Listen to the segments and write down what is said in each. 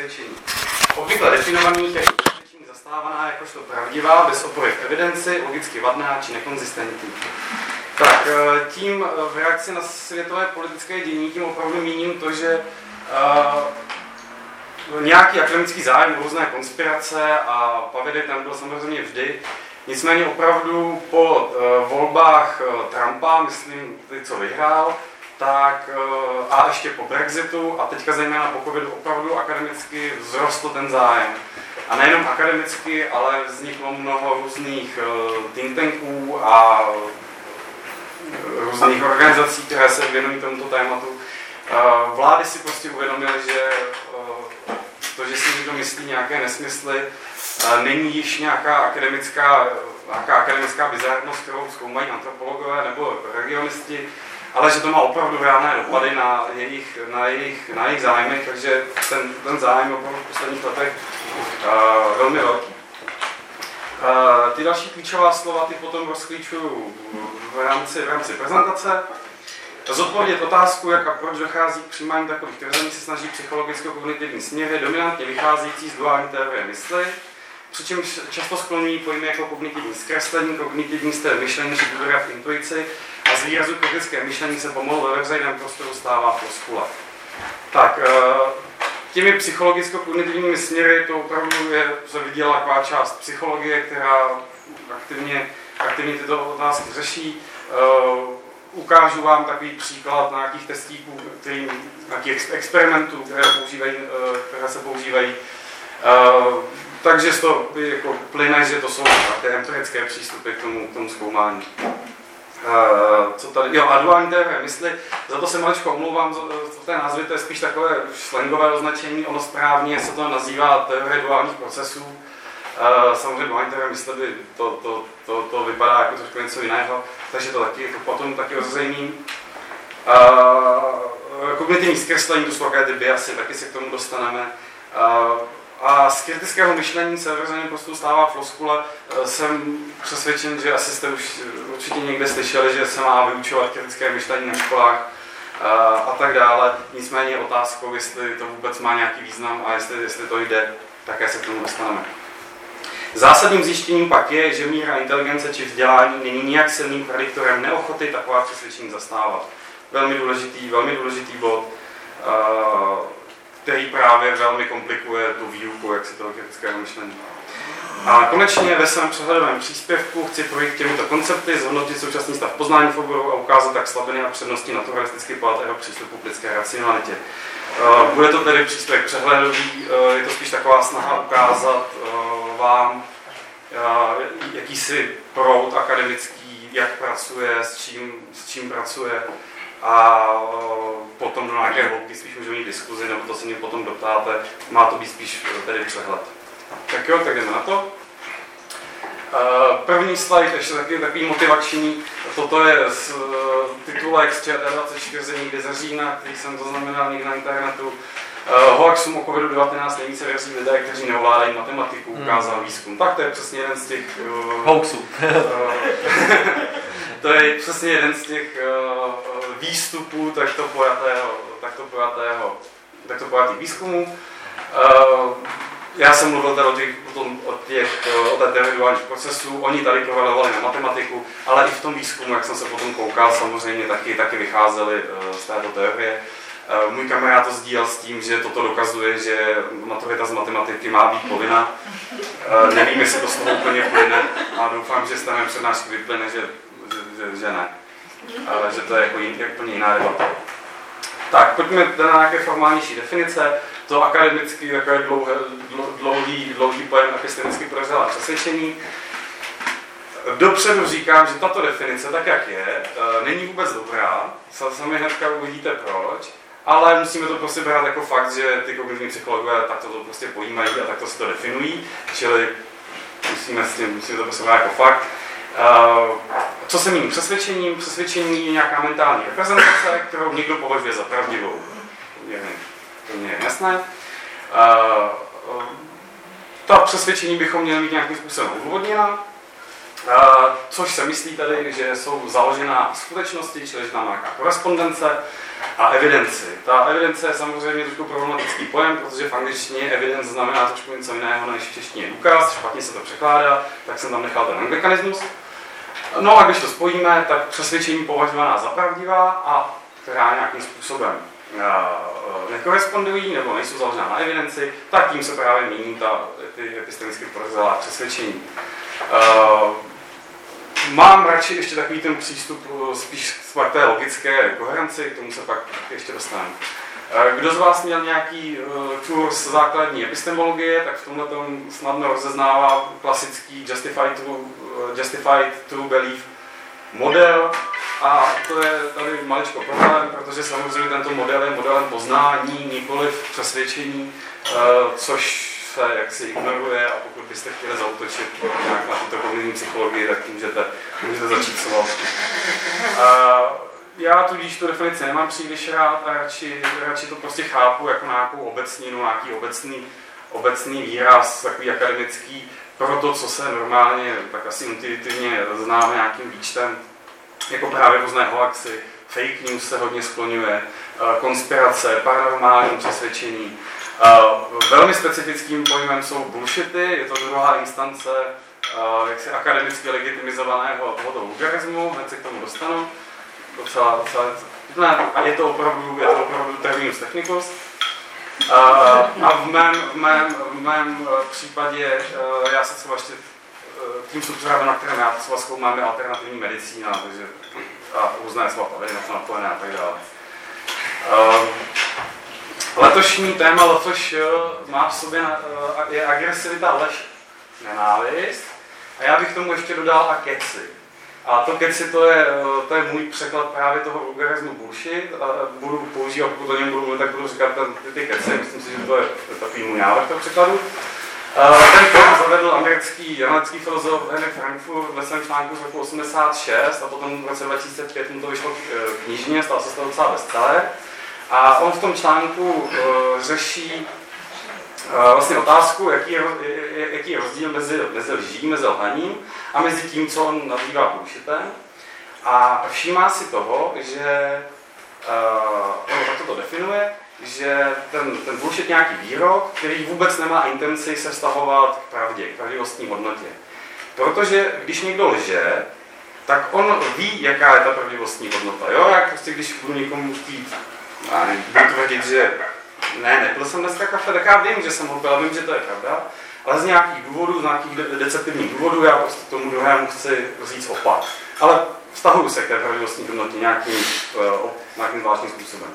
přesvědčení. Obvykle definovaných jako přesvědčení zastávaná jakožto pravdivá, bez opory v evidenci, logicky vadná či nekonzistentní. Tak eh, tím eh, v reakci na světové politické dění tím opravdu míním to, že uh, nějaký akademický zájem, různé konspirace a pavědy tam byl samozřejmě vždy. Nicméně opravdu po uh, volbách uh, Trumpa, myslím, ty, co vyhrál, tak a ještě po Brexitu a teďka zejména po covidu opravdu akademicky vzrostl ten zájem. A nejenom akademicky, ale vzniklo mnoho různých think tanků a různých organizací, které se věnují tomuto tématu. Vlády si prostě uvědomily, že to, že si někdo myslí nějaké nesmysly, není již nějaká akademická, nějaká akademická bizarnost, kterou zkoumají antropologové nebo regionisti, ale že to má opravdu reálné dopady na jejich, na jejich, na jejich zájmy, takže ten, ten zájem opravdu v posledních letech uh, velmi velký. Uh, ty další klíčová slova ty potom rozklíčuju v rámci, v rámci prezentace. Zodpovědět otázku, jak a proč dochází k přijímání takových tvrzení, se snaží psychologicko-kognitivní směry, dominantně vycházející z duální teorie mysli, přičemž často skloňují pojmy jako kognitivní zkreslení, kognitivní styl myšlení či důvěra v intuici a z výrazu kritické myšlení se pomalu ve veřejném prostoru stává floskula. Tak, uh, těmi psychologicko-kognitivními směry to opravdu je, se viděla taková část psychologie, která aktivně, aktivně tyto otázky řeší. Uh, ukážu vám takový příklad nějakých testíků, který, nějakých experimentů, které, používají, uh, které se používají. Takže z toho jako plyne, že to jsou ty empirické přístupy k tomu, k tomu zkoumání. Uh, co tady, jo, a duální teorie mysli, za to se maličko omlouvám, v té názvy to je spíš takové slangové označení, ono správně se to nazývá teorie duálních procesů. Uh, samozřejmě duální teorie mysli by to, to, to, to vypadá jako trošku něco jiného, takže to taky, to potom taky rozřejmím. Uh, kognitivní zkreslení, ty biasy, taky se k tomu dostaneme. A z kritického myšlení se veřejně prostě stává floskule. Eh, jsem přesvědčen, že asi jste už určitě někde slyšeli, že se má vyučovat kritické myšlení na školách eh, a tak dále. Nicméně otázkou, jestli to vůbec má nějaký význam a jestli, jestli to jde, také se k tomu dostaneme. Zásadním zjištěním pak je, že míra inteligence či vzdělání není nijak silným prediktorem neochoty taková přesvědčení zastávat. Velmi důležitý, velmi důležitý bod. Který právě velmi komplikuje tu výuku, kritického myšlení. A konečně ve svém přehledovém příspěvku chci projít těmito koncepty, zhodnotit současný stav poznání v oboru a ukázat tak slabiny a přednosti naturalisticky pojatého přístupu k lidské racionalitě. Eh, bude to tedy příspěvek přehledový, eh, je to spíš taková snaha ukázat eh, vám jakýsi proud akademický, jak pracuje, s čím, s čím pracuje, a potom do nějaké hloubky spíš můžeme mít diskuzi, nebo to se mě potom doptáte, má to být spíš tedy přehled. Tak jo, tak jdeme na to. První slide, ještě taky takový motivační, toto je z titulek z ČT24 někdy ze října, který jsem zaznamenal někde na internetu. Hoaxům o COVID-19 nejvíce věří lidé, kteří neovládají matematiku, ukázal výzkum. Tak to je přesně jeden z těch... Hoaxů. to je přesně jeden z těch výstupů takto pojatého, takto pojatého, takto pojatých výzkumů. Uh, já jsem mluvil tady o těch, o, tom, o, těch, o té teorii duálních procesů, oni tady korelovali na matematiku, ale i v tom výzkumu, jak jsem se potom koukal, samozřejmě taky, taky vycházeli uh, z této teorie. Uh, můj kamarád to sdílel s tím, že toto dokazuje, že maturita z matematiky má být povinná. Uh, nevím, jestli to z toho úplně plyne a doufám, že z té přednášky vyplyne, že, že, že, že ne ale že to je jako jin, úplně jiná debata. Tak, pojďme na nějaké formálnější definice. To akademicky takové dlouhé, dlouhý, dlouhý pojem epistemicky prozřelá přesvědčení. Dopředu říkám, že tato definice, tak jak je, e, není vůbec dobrá. Sami hnedka uvidíte proč. Ale musíme to prostě brát jako fakt, že ty kognitivní psychologové takto to prostě pojímají a takto si to definují. Čili musíme, s tím, musíme to prostě brát jako fakt. Uh, co se míní přesvědčením? Přesvědčení je nějaká mentální reprezentace, kterou někdo považuje za pravdivou. To mě je jasné. Uh, ta přesvědčení bychom měli mít nějakým způsobem odvodněna. Což se myslí tedy, že jsou založená na skutečnosti, čili že tam nějaká korespondence a evidenci. Ta evidence je samozřejmě trošku problematický pojem, protože v angličtině evidence znamená trošku něco jiného než v češtině důkaz, špatně se to překládá, tak jsem tam nechal ten mechanismus. No a když to spojíme, tak přesvědčení považovaná za pravdivá a která nějakým způsobem nekorespondují nebo nejsou založená na evidenci, tak tím se právě mění ta, ty epistemicky prozřelá přesvědčení. Mám radši ještě takový ten přístup eh, spíš k té logické koherenci, k tomu se pak ještě dostanu. Eh, kdo z vás měl nějaký kurz základní epistemologie, tak v tomhle tom snadno rozeznává klasický justified true, uh, justified true belief model. A to je tady maličko problém, protože samozřejmě tento model je modelem poznání, nikoli přesvědčení, což se jaksi ignoruje a pokud byste chtěli zautočit nějak na tuto kognitivní psychologii, tak můžete, můžete začít slov. Já tudíž tu definici nemám příliš rád a radši, radši to prostě chápu jako nějakou obecninu, nějaký obecný, obecný výraz, takový akademický, pro to, co se normálně tak asi intuitivně známe nějakým výčtem, jako právě různé hoaxy, fake news se hodně skloňuje, konspirace, paranormální přesvědčení, velmi specifickým pojmem jsou bullshity, je to druhá instance uh, jaksi akademicky legitimizovaného tohoto vulgarismu, hned se k tomu dostanu. Docela, docela, ne, a je to opravdu, je to opravdu terminus technicus. Uh, a v mém, v mém, v mém případě já se třeba ještě tím substrátem, na kterém já třeba zkoumám, je alternativní medicína, takže a různé slova, na to napojené a tak dále. Letošní téma letoš má v sobě eh, je agresivita, lež, nenávist. A já bych tomu ještě dodal a keci. A to keci to je, eh, to je můj překlad právě toho vulgarismu bullshit. A budu používat, pokud o něm budu mluvit, tak budu říkat ten, ty, ty keci. Myslím si, že to je, takový můj návrh toho překladu. Eh, ten pojem zavedl americký, americký filozof Henry Frankfurt ve svém článku z roku 86 a potom v roce 2005 mu to vyšlo knižně, stal se to docela bestseller. A on v tom článku uh, řeší uh, vlastně otázku, jaký je, jaký je rozdíl mezi, mezi lží, mezi lhaním a mezi tím, co on nazývá bullshitem. A všímá si toho, že uh, on takto to definuje, že ten, ten bullshit nějaký výrok, který vůbec nemá intenci se vztahovat k pravdě, k pravdivostní hodnotě. Protože když někdo lže, tak on ví, jaká je ta pravdivostní hodnota. Jo? Jak prostě když budu někomu chtít a budu tvrdit, že ne, nepil jsem dneska kafe, tak já vím, že jsem ho pil, vím, že to je pravda, ale z nějakých důvodů, z nějakých deceptivních důvodů, já prostě tomu druhému chci říct opak. Ale vztahuju se k té pravdivostní hodnotě nějakým, uh, nějakým zvláštním způsobem.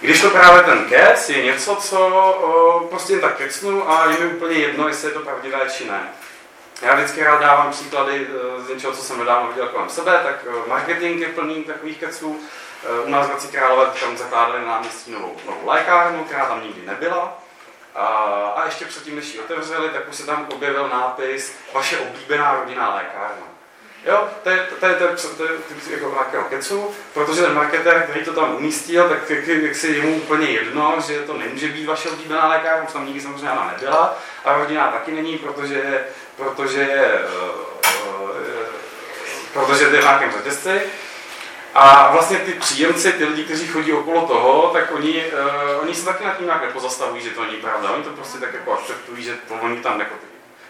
Když to právě ten kec je něco, co uh, prostě jen tak kecnu a je mi úplně jedno, jestli je to pravdivé či ne. Já vždycky rád dávám příklady uh, z něčeho, co jsem nedávno viděl kolem sebe, tak marketing je plný takových keců. Eh, u nás v Hradci Králové tam zakládali náměstí novou, novou lékárnu, která tam nikdy nebyla. A, a ještě předtím, než ji otevřeli, tak už se tam objevil nápis Vaše oblíbená rodinná lékárna. Jo, to je, to je, to je, to je, to je jako nějakého kecu, protože ten marketer, který to tam umístil, tak jak si jemu úplně jedno, že to nemůže být vaše oblíbená lékárna, už tam nikdy samozřejmě ona nebyla, a rodina taky není, protože, protože, uh, uh, protože to je v nějakém řetězci. A vlastně ty příjemci, ty lidi, kteří chodí okolo toho, tak oni, uh, oni se taky nad tím nějak nepozastavují, že to není pravda. Oni to prostě tak jako akceptují, že to oni tam jako,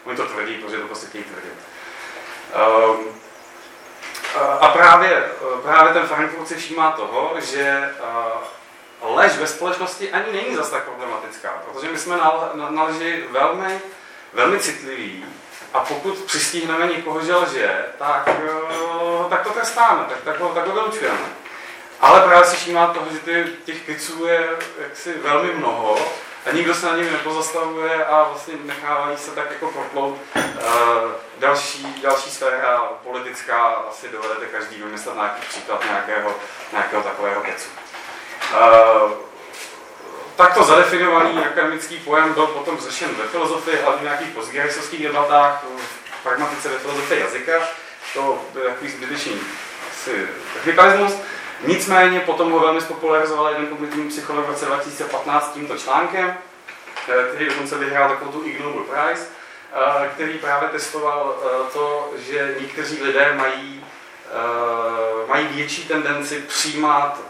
oni to tvrdí, protože to prostě chtějí tvrdit. Uh, a právě, právě ten Frankfurt si všímá toho, že uh, lež ve společnosti ani není zas tak problematická, protože my jsme na, na, na lži velmi, velmi citliví a pokud přistihneme někoho, že lže, tak, eh, tak to trestáme, tak, tak, tak ho vylučujeme. Ale právě si všímá toho, že těch kiců je jaksi velmi mnoho a nikdo se na nimi nepozastavuje a vlastně nechávají se tak jako proplout. Uh, další, další sféra politická, asi dovedete každý vymyslet nějaký příklad nějakého, nějakého takového kecu. Uh, takto zadefinovaný akademický pojem byl potom řešen ve filozofii, hlavně v nějakých postgerisovských debatách, v pragmatice ve filozofii jazyka. To byl takový zbytečný technikalismus. Nicméně potom ho velmi spopularizoval jeden kognitivní psycholog v roce 2015 tímto článkem, který dokonce vyhrál takovou tu Ig Nobel Prize. který právě testoval to, že někteří lidé mají mají větší tendenci přijímat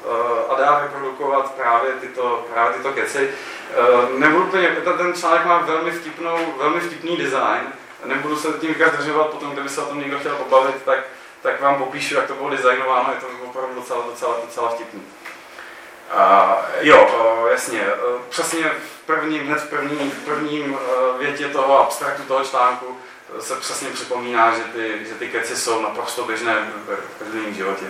a dál reprodukovat právě tyto, právě tyto keci. Nebudu úplně, ten článek má velmi, vtipnou, velmi vtipný design, nebudu se tím zdržovat, potom kdyby se o tom někdo chtěl pobavit, tak, tak vám popíšu, jak to bylo designováno, je to opravdu docela, docela, docela vtipný. Uh, jo, jasně, přesně v prvním, hned v prvním, v prvním větě toho abstraktu toho článku se přesně připomíná, že ty, že ty keci jsou naprosto běžné v, každém životě.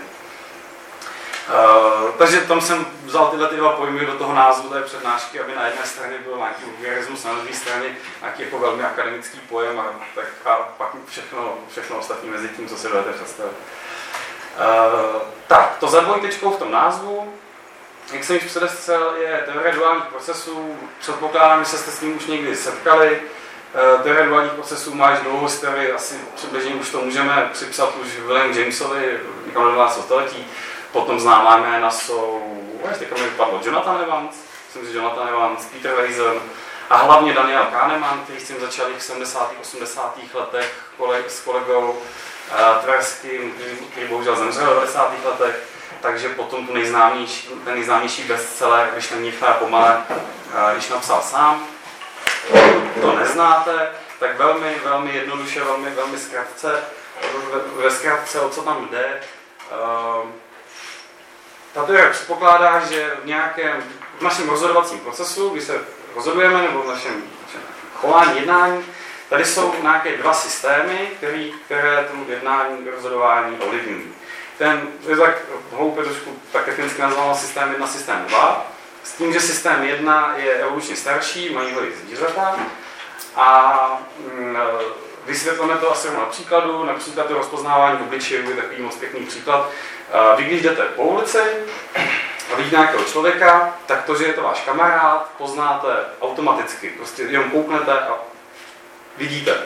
Uh, takže tam jsem vzal tyhle ty dva pojmy do toho názvu té přednášky, aby na jedné straně byl nějaký vulgarismus, na druhé straně nějaký jako velmi akademický pojem a, tak, a pak všechno, všechno ostatní mezi tím, co si budete představit. Uh, tak, to za dvojtečkou v tom názvu, jak jsem již předestřel, je teorie duálních procesů. Předpokládám, že jste s ním už někdy setkali. Uh, teorie duálních procesů má už dlouhou historii, asi přibližně už to můžeme připsat už William Jamesovi, někam do 12. století. Potom známá jména jsou, ještě mi vypadlo, Jonathan Evans, myslím si, Jonathan Evans, Peter Weiser a hlavně Daniel Kahneman, který s tím začal v 70. 80. letech koleg, s kolegou uh, Tverským, který, bohužel zemřel v 90. letech, takže potom tu nejznámější, ten nejznámější bestseller, když není pomale, uh, když napsal sám. To neznáte, tak velmi, velmi jednoduše, velmi, velmi zkratce, ve, ve zkratce, o co tam jde. Uh, tato je předpokládá, že v nějakém v našem rozhodovacím procesu, kdy se rozhodujeme, nebo v našem, chování, jednání, tady jsou nějaké dva systémy, který, které tu jednání, rozhodování ovlivňují. Ten je tak hloupě trošku tak technicky nazval systém 1, systém 2, s tím, že systém 1 je evolučně starší, mají ho i zvířata a mm, Vysvětlíme to asi na příkladu, například to rozpoznávání obličejů je takový moc pěkný příklad. Vy když jdete po ulici a vidíte nějakého člověka, tak to, že je to váš kamarád, poznáte automaticky. Prostě jenom kouknete a vidíte.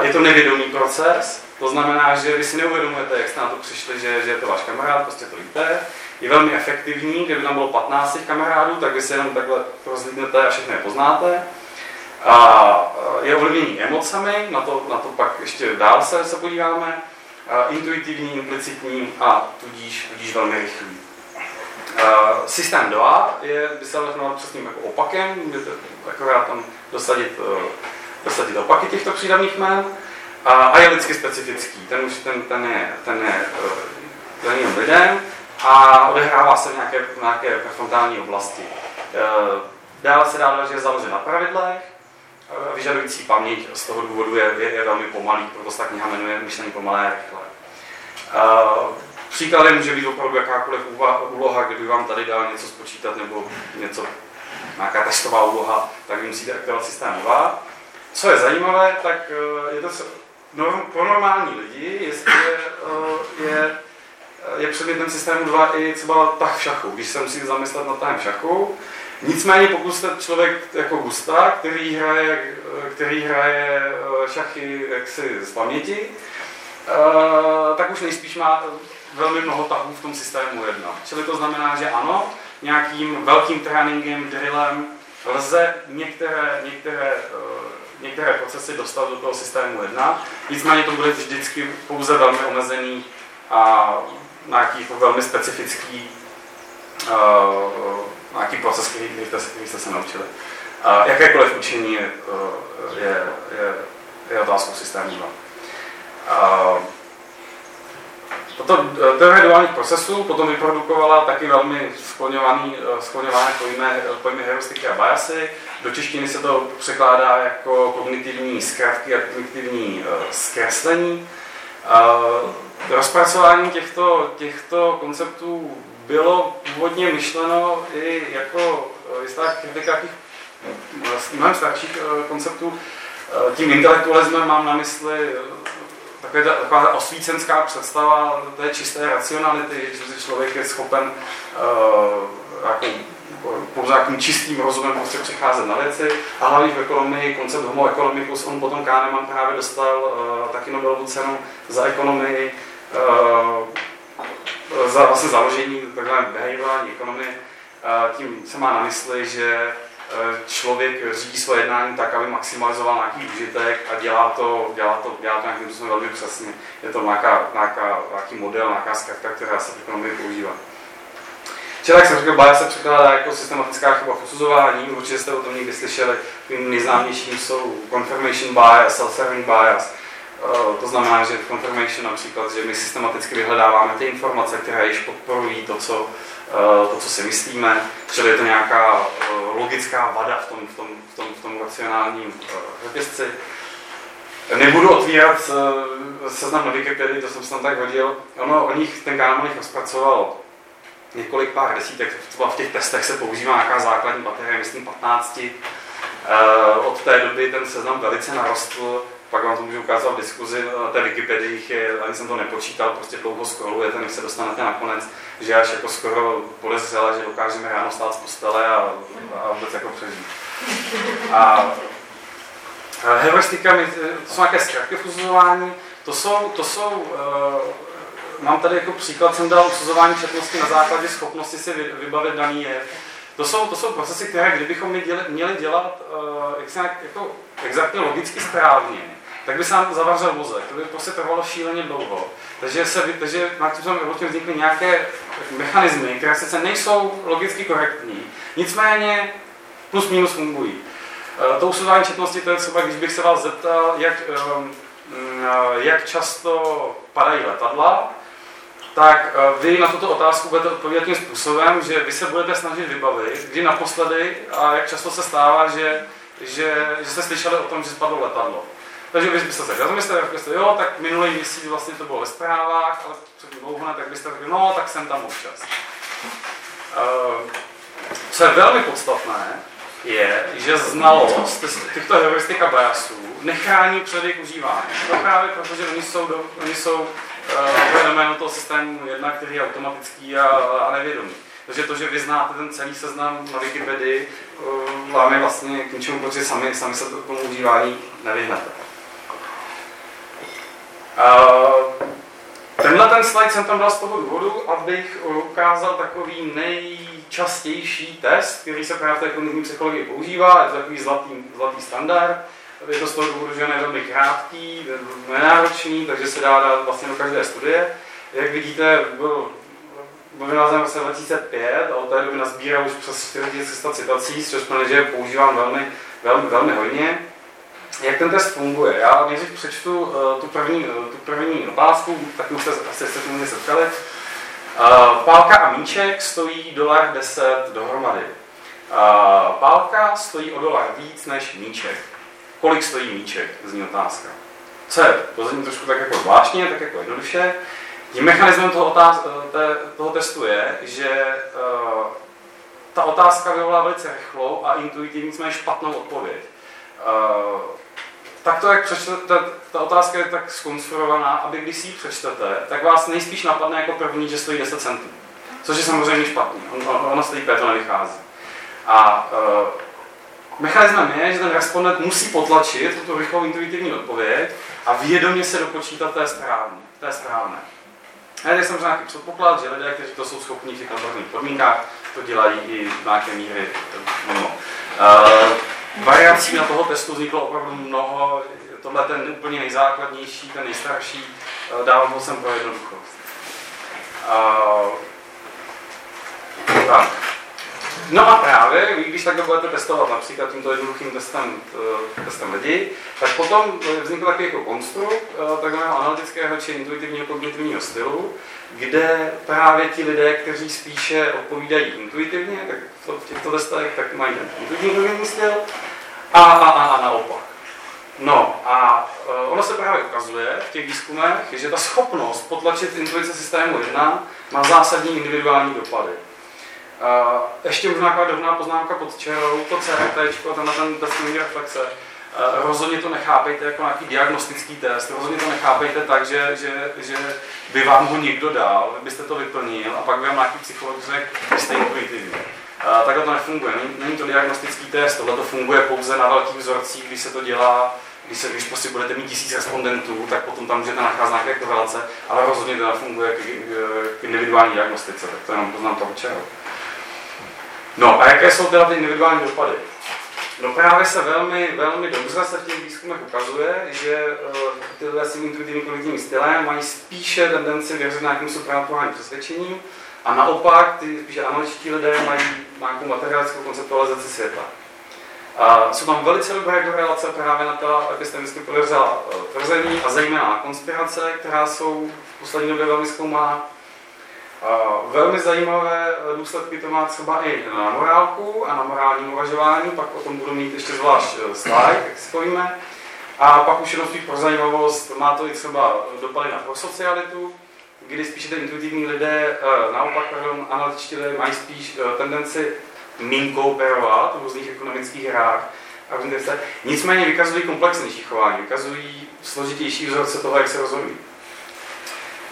Je to nevědomý proces, to znamená, že vy si neuvědomujete, jak jste na to přišli, že, že je to váš kamarád, prostě to víte. Je velmi efektivní, kdyby tam bylo 15 kamarádů, tak vy si jenom takhle rozlídnete a všechny je poznáte. A je ovlivnění emocemi, na to, na to pak ještě dál se, se podíváme, a intuitivní, implicitní a tudíž, tudíž velmi rychlý. A systém 2 je, by se ale přesným jako opakem, můžete akorát tam dosadit, e, dosadit opaky těchto přídavných jmén a, a je lidsky specifický. Ten už ten, ten je, ten je daným lidem a odehrává se v nějaké, v nějaké frontální oblasti. E, dále se dá, že je založen na pravidlech, vyžadující paměť, z toho důvodu je, je, je velmi pomalý, proto se ta kniha jmenuje Myšlení pomalé a rychlé. Uh, příkladem může být opravdu jakákoliv úloha, kdyby vám tady dal něco spočítat nebo něco, nějaká testová úloha, tak vy musíte aktivovat systém 2. Co je zajímavé, tak uh, je to norm, pro normální lidi, jestli je, uh, je, je předmětem systému 2 i třeba tah v šachu. Když se musíte zamyslet nad tahem v šachu, Nicméně pokud jste člověk jako Gusta, který hraje, který hraje eh, šachy jaksi z paměti, eh, tak už nejspíš má velmi mnoho tahů v tom systému jedna. Čili to znamená, že ano, nějakým velkým tréninkem, drillem lze některé, některé, eh, některé procesy dostat do toho systému jedna. Nicméně to bude vždycky pouze velmi omezený a nějaký jako velmi specifický nějaký proces, který, který, jste, se naučili. A jakékoliv učení je, je, je, je otázkou systému. A Toto teorie duálních procesů potom vyprodukovala taky velmi skloňovaný, skloňované pojmy, pojmy heuristiky a biasy. Do češtiny se to překládá jako kognitivní zkratky a kognitivní zkreslení. Rozpracování těchto, těchto konceptů bylo původně myšleno i jako eh, jistá kritika mnohem starších eh, konceptů. Eh, tím intelektualismem mám na mysli taková, taková osvícenská představa té čisté racionality, že člověk je schopen uh, jako, pouze nějakým čistým rozumem prostě přicházet na věci. A hlavně v ekonomii koncept homo economicus, on potom Kahneman právě dostal uh, taky Nobelovu cenu za ekonomii. Uh, za vlastně založení takové behaviorální ekonomie, tím se má na mysli, že člověk řídí své jednání tak, aby maximalizoval nějaký užitek a dělá to, dělá to, dělá to nějakým způsobem velmi přesně. Je to nějaká, nějaká, nějaký model, nějaká zkratka, která se v ekonomii používá. Čili, jak jsem řekl, bias se překládá jako systematická chyba v usuzování, určitě jste o tom někdy slyšeli, tím nejznámějším jsou confirmation bias, self-serving bias. Uh, to znamená, že v confirmation například, že my systematicky vyhledáváme ty informace, které již podporují to, co, uh, to, co si myslíme, čili je to nějaká uh, logická vada v tom, v tom, v tom, v tom racionálním řetězci. Nebudu otvírat seznam na Wikipedii, to jsem se tam tak hodil. Ono, o nich ten kanál jich rozpracoval několik pár desítek, třeba v těch testech se používá nějaká základní baterie, myslím 15. Eh, od té doby ten seznam velice narostl, pak vám to můžu ukázat v diskuzi na té Wikipedii, je, ani jsem to nepočítal, prostě dlouho scrollujete, než se dostanete nakonec, že až jako skoro podezřela, že dokážeme ráno stát z postele a, a vůbec jako přežít. A heuristika, to jsou nějaké zkratky fuzování, to jsou, to jsou uh, mám tady jako příklad, jsem dal usuzování četnosti na základě schopnosti si vybavit daný jev. To jsou, to jsou procesy, které kdybychom my děli, měli dělat uh, jak se nějak, jako exaktně logicky správně, tak by se nám zavařil mozek. To by prostě trvalo šíleně dlouho. Takže, se, takže na tím evolučně vznikly nějaké mechanismy, které sice nejsou logicky korektní, nicméně plus minus fungují. Uh, to usuzování četnosti, to je třeba, když bych se vás zeptal, jak, uh, jak často padají letadla, tak eh, vy na tuto otázku budete odpovídat tím způsobem, že vy se budete snažit vybavit, kdy naposledy a jak často se stává, že, že, že jste slyšeli o tom, že spadlo letadlo. Takže vy byste se rozmysleli, řekli jste, jo, tak minulý měsíc vlastně to bylo ve zprávách, ale před dlouho tak byste řekli, no, tak jsem tam občas. Uh, co je velmi podstatné, je, že znalost těchto heuristik a biasů nechrání před jejich užívání. To právě proto, že oni jsou, do, oni jsou uh, toho systému jedna, který je automatický a, a nevědomý. Takže to, že vy znáte ten celý seznam na Wikipedii, uh, vám je vlastně k ničemu, protože sami, sami se tomu užívání nevyhnete. Uh, tenhle ten slide jsem tam dal z toho důvodu, abych ukázal takový nejčastější test, který se právě v té kognitivní psychologii používá, je to takový zlatý, zlatý standard, je to z toho důvodu, že je velmi krátký, nenáročný, takže se dá dát vlastně do každé studie. Jak vidíte, byl, vynalezen v roce 2005 a od té doby nazbíral už přes 4300 citací, což že používám velmi, velmi, velmi hodně. Jak ten test funguje? Já nejdřív přečtu uh, tu, první, uh, tu první otázku, tak už jste se tím setkali. Uh, pálka a míček stojí dolar 10 dohromady. Pálka stojí o dolar víc než míček kolik stojí míček, zní otázka. Co je, to zní trošku tak jako zvláštně, tak jako jednoduše. Tím mechanismem toho, otáz, té, toho testu je, že uh, ta otázka vyvolá velice rychlou a intuitivní, nicméně špatnou odpověď. Uh, tak to, jak přečtete, ta otázka je tak skonstruovaná, aby když si ji přečtete, tak vás nejspíš napadne jako první, že stojí 10 centů. Což je samozřejmě špatný. On, on, ono stojí to nevychází. A uh, Mechanismem je, že ten respondent musí potlačit tu rychlou intuitivní odpověď a vědomě se dopočítat té správné. Té správné. A tady jsem nějaký předpoklad, že lidé, kteří to jsou schopni v těch podmínkách, to dělají i v nějaké míry mimo. Uh, variací na toho testu vzniklo opravdu mnoho. Tohle ten úplně nejzákladnější, ten nejstarší. Uh, dávám ho sem pro jednoduchost. Uh, tak. No a právě, když takhle budete testovat například tímto jednoduchým testem, eh, testem lidi, tak potom vznikl takový jako konstrukt eh, takzvaného analytického či intuitivního kognitivního stylu, kde právě ti lidé, kteří spíše odpovídají intuitivně, tak v těchto testech tak mají ten intuitivní kognitivní styl, a, a, a, a naopak. No a ono se právě ukazuje v těch výzkumech, že ta schopnost potlačit intuice systému 1 má zásadní individuální dopady. Uh, ještě možná taková drobná poznámka pod čarou, to CRT, tenhle ten test reflexe, rozhodně to nechápejte jako nějaký diagnostický test, rozhodně to nechápejte tak, že, že, že by vám ho někdo dal, byste to vyplnil a pak by vám nějaký psycholog řekl, jste intuitivní. Takhle to nefunguje, není, není to diagnostický test, tohle to funguje pouze na velkých vzorcích, když se to dělá když, se, když prostě budete mít tisíc respondentů, tak potom tam můžete nacházet nějaké korelace, ale rozhodně to nefunguje k, k individuální diagnostice, tak to jenom poznám toho čeho. No a jaké jsou teda ty individuální dopady? No právě se velmi, velmi dobře se v těch výzkumech ukazuje, že uh, tyhle s intuitivním kognitivním stylem mají spíše tendenci věřit nějakým supranáturálním přesvědčením a naopak ty spíše analytičtí lidé mají nějakou materialistickou konceptualizaci světa. A jsou tam velice dobré korelace právě na ta epistemicky podezřelá eh, tvrzení a zejména na konspirace, která jsou v poslední době velmi zkoumána. Velmi zajímavé eh, důsledky to má třeba i na morálku a na morální uvažování, pak o tom budu mít ještě zvlášť eh, slide, jak si. A pak už jenom pro zajímavost, má to i třeba dopady na prosocialitu, kdy spíše ty intuitivní lidé, naopak, pardon, analytičtí lidé mají spíš tendenci mín kooperovat v různých ekonomických hrách a různých. Nicméně vykazují komplexnější chování, vykazují složitější vzorce toho, jak se rozhodují.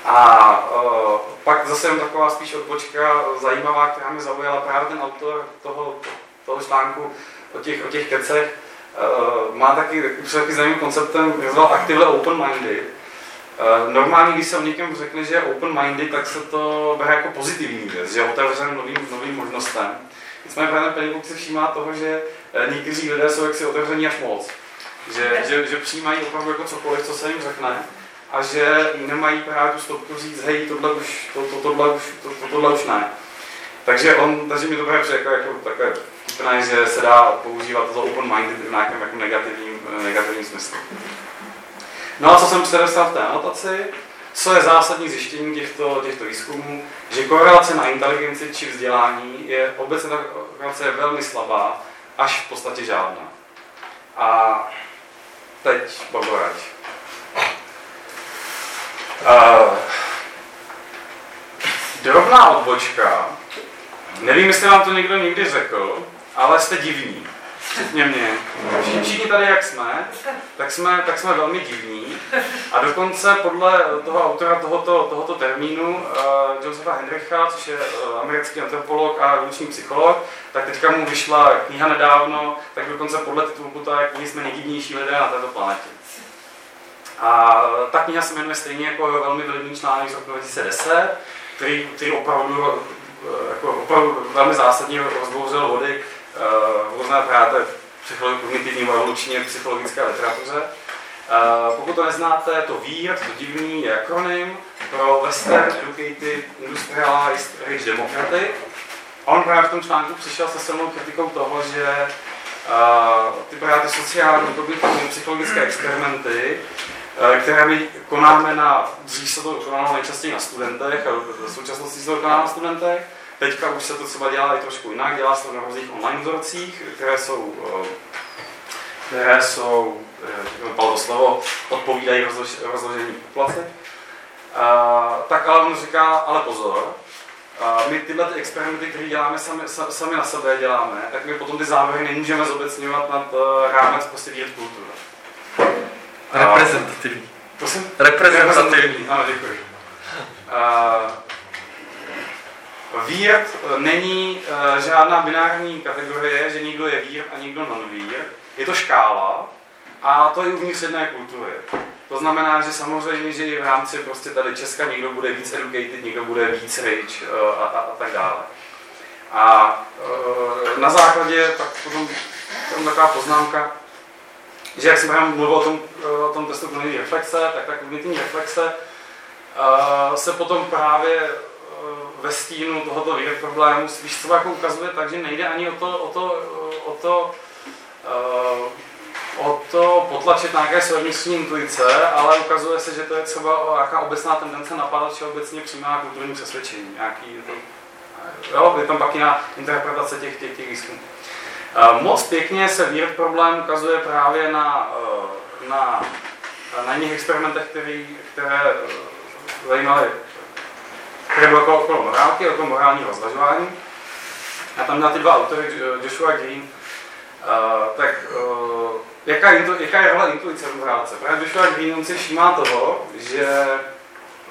A uh, pak zase jen taková spíš odbočka zajímavá, která mi zaujala právě ten autor toho, toho článku o těch, o těch kecech, uh, má taky, už taky zajímavým konceptem, nazval actively open-minded. Uh, normálně, když se o někom řekne, že je open-minded, tak se to bere jako pozitivní věc, že je otevřen novým, novým možnostem. Nicméně Brian Pennybook si všímá toho, že eh, někteří lidé jsou jaksi otevření až moc. Že, že, že přijímají opravdu jako cokoliv, co se jim řekne a že nemají právě tu stopku říct, hej, tohle už, to, to, tohle už, to, to, tohle už ne. Takže on, takže mi to bude jako, jako takové vtipné, že se dá používat to open minded v nějakém jako negativním, eh, negativním smyslu. No a co jsem předeslal v té anotaci, co je zásadní zjištění těchto, těchto výzkumů, že korelace na inteligenci či vzdělání je obecně korelace je velmi slabá, až v podstatě žádná. A teď Boborať. Uh, drobná odbočka, nevím, jestli vám to někdo někdy řekl, ale jste divní včetně mě. Všichni tady, jak jsme, tak jsme, tak jsme velmi divní. A dokonce podle toho autora tohoto, tohoto termínu, uh, Josepha Hendricha, což je uh, americký antropolog a evoluční psycholog, tak teďka mu vyšla kniha nedávno, tak dokonce podle titulku ta knihy jsme nejdivnější lidé na této planetě. A ta kniha se jmenuje stejně jako velmi vlivný článek z roku 2010, který, který opravdu, eh, jako opravdu velmi zásadně rozbouřil vody uh, různé práce kognitivní evolučně psychologické literatuře. Uh, pokud to neznáte, to VEER, to divný je akronym pro Western Educated Industrialized Rich Democratic. A on právě v tom článku přišel se silnou kritikou toho, že uh, ty právě ty sociální, kognitivní, psychologické experimenty, které my konáme na, dřív se to konalo nejčastěji na studentech, a v současnosti se to na studentech, Teďka už se to třeba dělá i trošku jinak, dělá se to na různých online vzorcích, které jsou, eh, které jsou, eh, to slovo, odpovídají rozlož, rozložení populace. tak ale on říká, ale pozor, my tyhle ty experimenty, které děláme sami, sami na sebe děláme, tak my potom ty závěry nemůžeme zobecňovat nad rámec prostě kultury. Reprezentativní. Prosím? Reprezentativní. Ano, děkuji. Uh, Weird eh, není uh, žádná binární kategorie, že někdo je weird a někdo non-weird. Je to škála a to je uvnitř jedné kultury. To znamená, že samozřejmě, že i v rámci prostě tady Česka někdo bude víc educated, někdo bude víc rich uh, a, a, a tak dále. A uh, na základě, tak potom tam taková poznámka, že jak jsem mluvil o tom, o tom testu kognitivní reflexe, tak ta kognitivní reflexe se potom právě ve stínu tohoto výrok problému spíš třeba jako ukazuje tak, že nejde ani o to, o to, o to, uh, o to potlačit nějaké své intuice, ale ukazuje se, že to je třeba nějaká obecná tendence napadat či obecně přijímá kulturní přesvědčení. Nějaký, to, jo, je tam pak jiná interpretace těch, těch, těch výzkumů. Uh, moc pěkně se výrok problém ukazuje právě na, uh, na, na jiných experimentech, který, které zajímaly které bylo okolo, morálky, okolo morálního zvažování. A tam na ty dva autory, Joshua Green, tak jaká, intu, jaká je role intuice v morálce? Právě Joshua Green on si všímá toho, že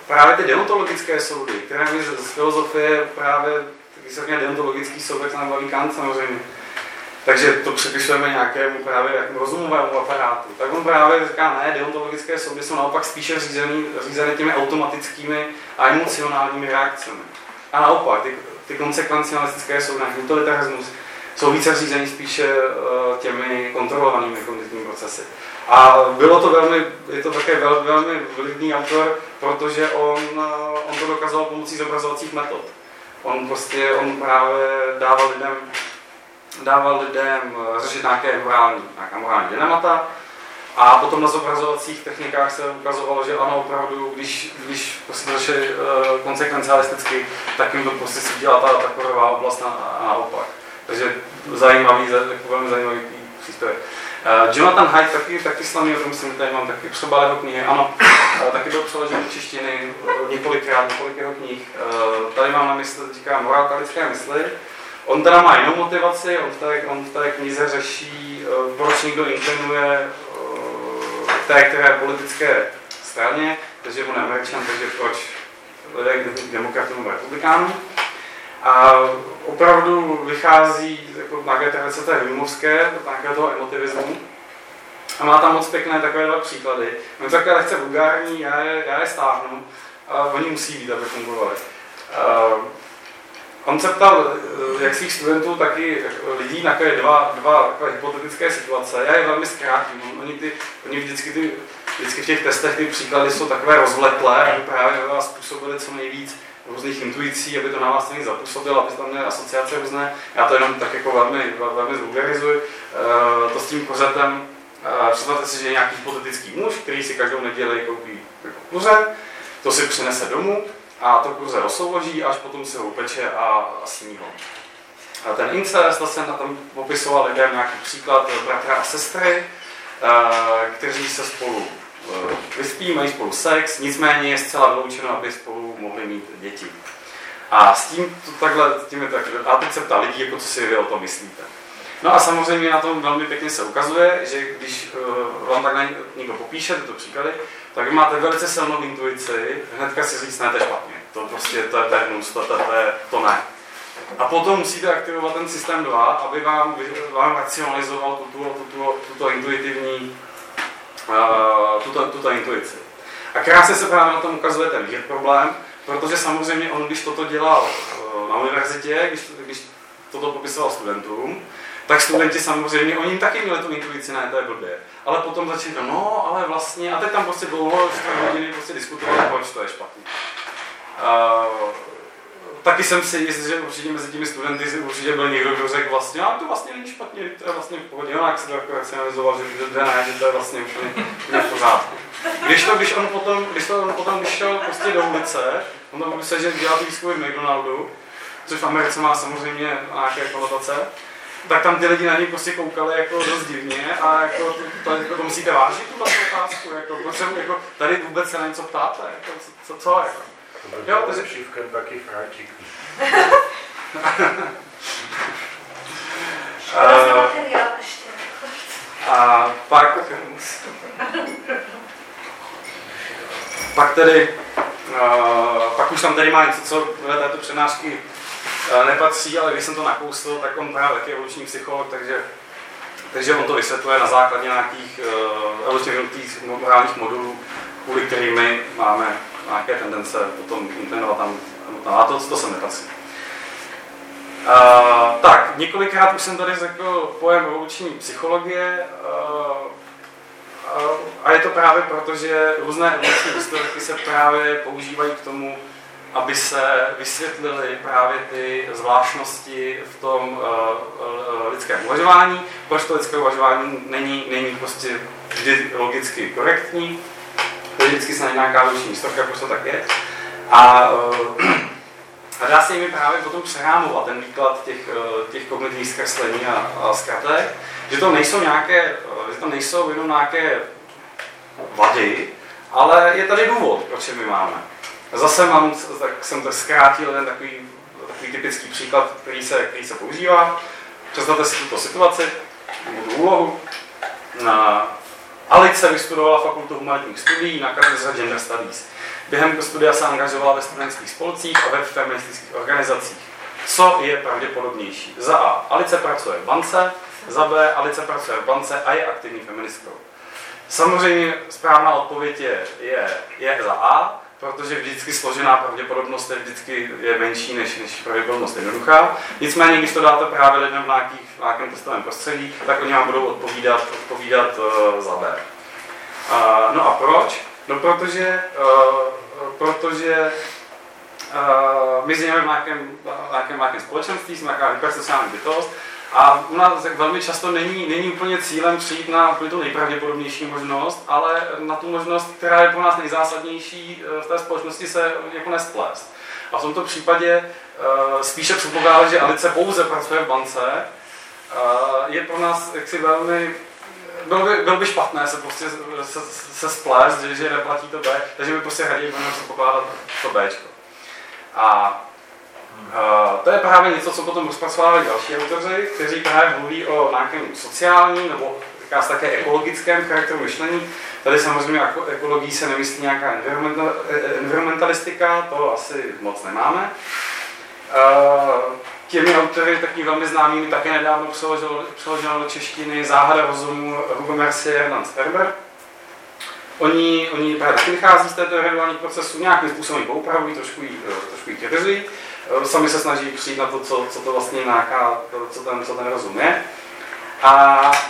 právě ty deontologické soudy, které my z, filozofie právě, když se deontologický soud, tak se nám baví Kant samozřejmě, takže to přepisujeme nějakému právě rozumovému aparátu. Tak on právě říká, ne, deontologické soudy jsou naopak spíše řízený, řízené těmi automatickými a emocionálními reakcemi. A naopak, ty, ty konsekvencialistické soudy, utilitarismus, jsou více řízení spíše těmi kontrolovanými kognitivními procesy. A bylo to velmi, je to také velmi, velmi vlivný autor, protože on, on to dokázal pomocí zobrazovacích metod. On prostě, on právě dával lidem, dával lidem řešit nějaké morální, nějaká morální dilemata, a potom na zobrazovacích technikách se ukazovalo, že ano, opravdu, když, když prostě došly uh, konsekvencialisticky, tak jim to prostě si dělá ta, korová oblast na, naopak. Takže zajímavý, velmi zajímavý příspěvek. Uh, Jonathan Hyde taky, taky slavný, o tom myslím, tady mám taky třeba jeho knihy, ano, uh, taky byl přeložen do češtiny několikrát, několik jeho knih. Uh, tady mám na mysli teďka morálka lidské mysli. On teda má jinou motivaci, on v té, on v té knize řeší, uh, proč někdo inklinuje té které politické straně, takže on je američan, takže proč lidé k demokratům a republikánům. A opravdu vychází jako na generace té humovské, nějakého toho emotivismu. A má tam moc pěkné takové dva příklady. On takové lehce vulgární, já je, já je stáhnu, a oni musí být, aby fungovali. On se ptal eh, jak svých studentů, taky lidí na takové dva, dva takové hypotetické situace. Já je velmi zkrátím. Oni, ty, oni vždycky, ty, vždycky v těch testech ty příklady jsou takové rozvleklé, aby právě vás způsobili co nejvíc různých intuicí, aby to na vás není zapůsobilo, aby tam měli asociace různé. Já to jenom tak jako velmi, velmi zvulgarizuji. Eh, to s tím kořetem, eh, představte si, že je nějaký hypotetický muž, který si každou neděli koupí jako kuře, to si přinese domů, a to kurze rozsouloží, až potom se ho upeče a, a sní ho. A ten incest, jsem tam popisoval lidem nějaký příklad bratra a sestry, eh, kteří se spolu eh, vyspí, mají spolu sex, nicméně je zcela vyloučeno, aby spolu mohli mít děti. A s tím to takhle, tím je tak, a teď se ptá lidí, jako co si vy o tom myslíte. No a samozřejmě na tom velmi pěkně se ukazuje, že když uh, vám takhle někdo popíše tyto příklady, tak máte velice silnou intuici, hnedka si říct, špatně, to prostě, to je, to je hnus, to, to, to, to ne. A potom musíte aktivovat ten systém 2, aby vám, vám racionalizoval tuto, tuto, tuto intuitivní, uh, tuto, tuto intuici. A krásně se právě na tom ukazuje ten weird problém, protože samozřejmě on, když toto dělal uh, na univerzitě, když, když toto popisoval studentům, tak studenti samozřejmě, oni taky měli tu intuici, ne, to je blbě. Ale potom začali, no, ale vlastně, a teď tam prostě dlouho, čtyři hodiny prostě diskutovali, proč to je špatně. Uh, taky jsem si jist, že určitě mezi těmi studenty určitě byl někdo, kdo řekl vlastně, a to vlastně není špatně, to je vlastně v pohodě, no, jak se to jako racionalizoval, že to ne, že to je vlastně úplně, úplně v pořádku. Když to, když on potom, když to on potom vyšel prostě do ulice, on tam se, že dělal výzkum v McDonaldu, což v Americe má samozřejmě nějaké konotace, tak tam ty lidi na něj prostě koukali jako dost divně a jako to, to, jako to musíte vážit tu otázku, jako, potřebu, jako, tady vůbec se na něco ptáte, jako, co, co, co jako. To jo, takže... v Kentucky Fried Chicken. a pak, pak tedy, uh, pak už tam tady má něco, co vedle této přednášky nepatří, ale když jsem to nakousl, tak on právě taky evoluční psycholog, takže, takže on to vysvětluje na základě nějakých uh, evolučně vynutých morálních modulů, kvůli kterým my máme nějaké tendence potom internovat tam, tam a to, to se nepatří. Uh, tak, několikrát už jsem tady řekl pojem evoluční psychologie uh, uh, a je to právě proto, že různé evoluční historiky se právě používají k tomu, aby se vysvětlily právě ty zvláštnosti v tom uh, lidském uvažování, proč to lidské uvažování není, není prostě vždy logicky korektní, vždycky se najde nějaká lepší historka, proč to tak je. A, uh, a dá se jimi právě potom přerámovat ten výklad těch, těch kognitivních zkreslení a, a zkratek, že to nejsou nějaké, že to nejsou jenom nějaké vady, ale je tady důvod, proč je my máme. Zase mám, tak jsem to zkrátil, jeden takový, takový typický příklad, který se, který se používá. Představte si tuto situaci, nebo tu úlohu. Na Alice vystudovala fakultu humanitních studií na katedře Gender Studies. Během studia se angažovala ve studentských spolcích a ve feministických organizacích. Co je pravděpodobnější? Za A. Alice pracuje v bance, za B. Alice pracuje v bance a je aktivní feministkou. Samozřejmě správná odpověď je, je, je za A, protože vždycky složená pravděpodobnost je vždycky je menší než, než pravděpodobnost jednoduchá. Nicméně, když to dáte právě lidem v, nějakém testovém prostředí, tak oni vám budou odpovídat, odpovídat uh, za B. Uh, no a proč? No protože, uh, protože uh, my žijeme v nějakém, nějakém, nějakém společenství, jsme nějaká hypersociální bytost a u nás velmi často není, není úplně cílem přijít na úplně tu nejpravděpodobnější možnost, ale na tu možnost, která je pro nás nejzásadnější v té společnosti se jako nesplést. A v tomto případě uh, spíše předpokládá, že Alice pouze pracuje v bance, uh, je pro nás jaksi velmi bylo by, bylo by špatné se prostě se, se splést, že, že neplatí to B, takže by prostě raději budeme předpokládat to B. A to je právě něco, co potom rozpracovávají další autoři, kteří právě mluví o nějakém sociálním nebo říká také ekologickém charakteru myšlení. Tady samozřejmě jako ekologii se nemyslí nějaká environmentalistika, to asi moc nemáme. Uh, těmi autory, taky velmi známými, také nedávno přeložil, do češtiny Záhada rozumu Hugo Mercier Nance Ferber. Oni, oni právě taky vychází z této revidování procesu, nějakým způsobem poupravují, trošku ji, trošku ji kritizují. Sami se snaží přijít na to, co, co to vlastně nějaká, co ten, co ten rozum je. A,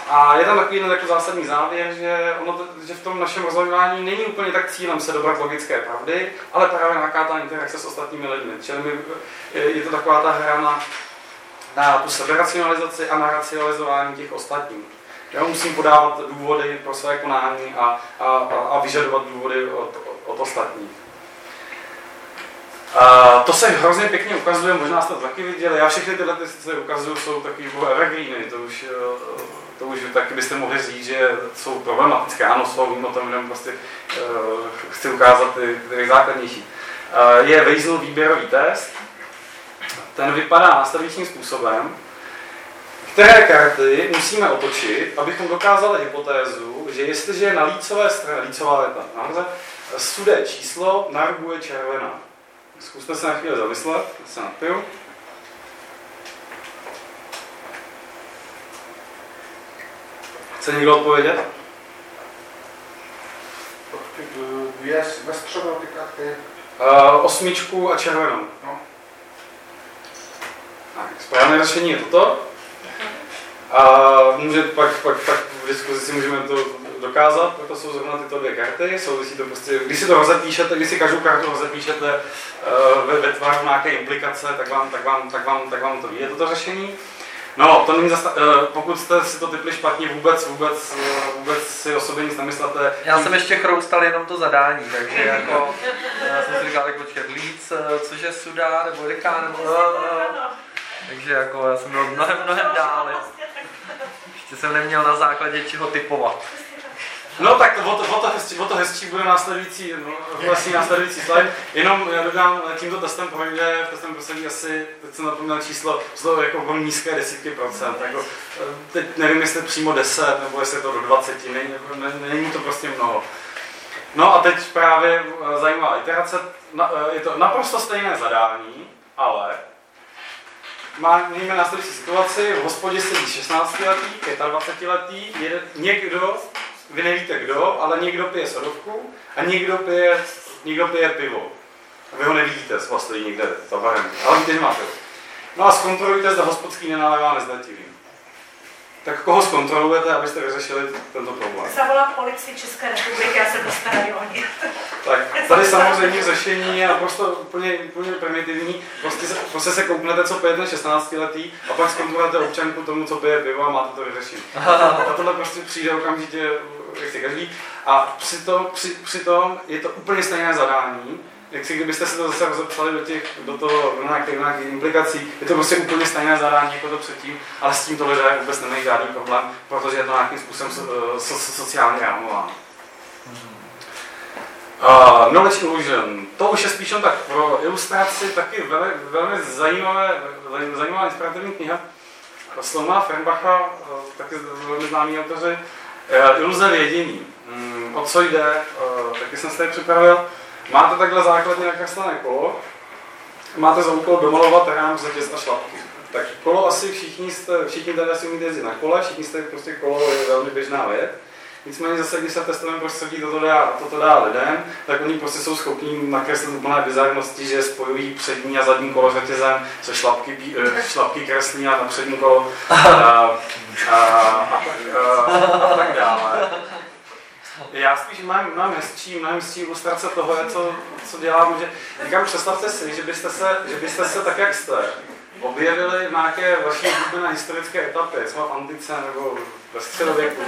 a je tam takový jako zásadní závěr, že, ono to, že v tom našem rozhodování není úplně tak cílem se dobrat logické pravdy, ale právě nějaká ta interakce s ostatními lidmi. Čili my, je to taková ta hra na, na tu seberacionalizaci a na racionalizování těch ostatních. Já musím podávat důvody pro své konání a, a, a vyžadovat důvody od, od ostatních. To se hrozně pěkně ukazuje, možná jste to taky viděli. Já všechny tyhle ty se ukazuju, jsou takový evergreeny, to už, eh, to už taky byste mohli říct, že jsou problematické. Ano, jsou, mimo tom jenom prostě uh, chci ukázat ty, ty nejzákladnější. Uh, je Weisel výběrový test. Ten vypadá následujícím způsobem. Které karty musíme otočit, abychom dokázali hypotézu, že jestliže na lícové straně, lícová věta, nahoře, sudé číslo, naruguje červená. Zkuste se na chvíli zamyslet, se napiju. Chce někdo odpovědět? Dvě ve středu ty karty. Uh, osmičku a červenou. No. Tak, správné řešení je toto. A může pak, pak, pak v diskuzi si můžeme to dokázat, proto jsou zrovna tyto dvě karty, souvisí to prostě, když si to rozepíšete, když si každou kartu rozepíšete uh, ve, ve tvaru nějaké implikace, tak vám, tak vám, tak vám, tak vám to vyjde toto řešení. No, to není zasta- uh, pokud jste si to typli špatně, vůbec, vůbec, uh, vůbec si o sobě nic nemyslete. Já jsem ještě chroustal jenom to zadání, takže jako, já jsem si říkal, jako počkat, Líc, cože Suda, nebo Rika, nebo... Takže jako já jsem byl mnohem, mnohem dál. Ještě jsem neměl na základě čeho typovat. No tak o to, o to, hezčí, o to hezčí bude následující, no, vlastně následující slide. Jenom já dodám, tímto testem projde, v testem prosadí asi, teď jsem napomněl číslo, zlo jako v nízké desítky procent. Jako, teď nevím, jestli přímo 10, nebo jestli je to do 20, není, jako, ne, není to prostě mnoho. No a teď právě eh, zajímavá iterace, eh, je to naprosto stejné zadání, ale má, mějme následující situaci, v hospodě sedí 16 letý, 25 letý, někdo vy nevíte kdo, ale někdo pije sodovku a někdo pije, někdo pije pivo. A vy ho nevidíte, z stojí někde za barem, ale víte, že má pivo. No a zkontrolujte, zda hospodský nenalévá nezletilým. Tak koho zkontrolujete, abyste vyřešili tento problém? Zavolá policii České republiky, a se postarají o ně. Tak tady samozřejmě řešení je naprosto úplně, úplně primitivní. Prostě se, prostě se kouknete, co pije ten 16 letý a pak zkontrolujete občanku tomu, co pije pivo a máte to vyřešit. A tohle prostě přijde okamžitě jak si každý. A přitom, při, přitom je to úplně stejné zadání, jak si kdybyste se to zase rozepsali do, těch, do toho, do nějakých, do nějakých implikací, je to prostě úplně stejné zadání jako to předtím, ale s tím to lidé vůbec nemají žádný problém, protože je to nějakým způsobem so, so, so, sociálně rámováno. Uh, knowledge illusion. To už je spíš tak pro ilustraci taky velmi, velmi zajímavé, zajímavá inspirativní kniha. Sloma Fernbacha, uh, taky velmi známý autoři, Iluze vědění. Um, o co jde, uh, taky jsem se tady připravil. Máte takhle základně nakreslené kolo, máte za úkol domalovat rám z řetěz a šlapky. Tak kolo asi všichni, jste, všichni tady asi umíte jezdit na kole, všichni jste prostě kolo je velmi běžná věc. Nicméně zase, když se v testovém prostředí toto dá, toto dá lidem, tak oni prostě jsou schopní nakreslit úplné bizarnosti, že spojují přední a zadní kolo řetězem, co šlapky, eh, šlapky kreslí a na přední kolo a, a, a, a, a tak dále. Já spíš mám mnohem hezčí, mnohem hezčí ilustrace toho, co, co dělám, že říkám, představte si, že byste se, že byste se tak, jak jste, objevili v nějaké vaší oblíbené historické etapě, třeba v antice nebo ve středověku.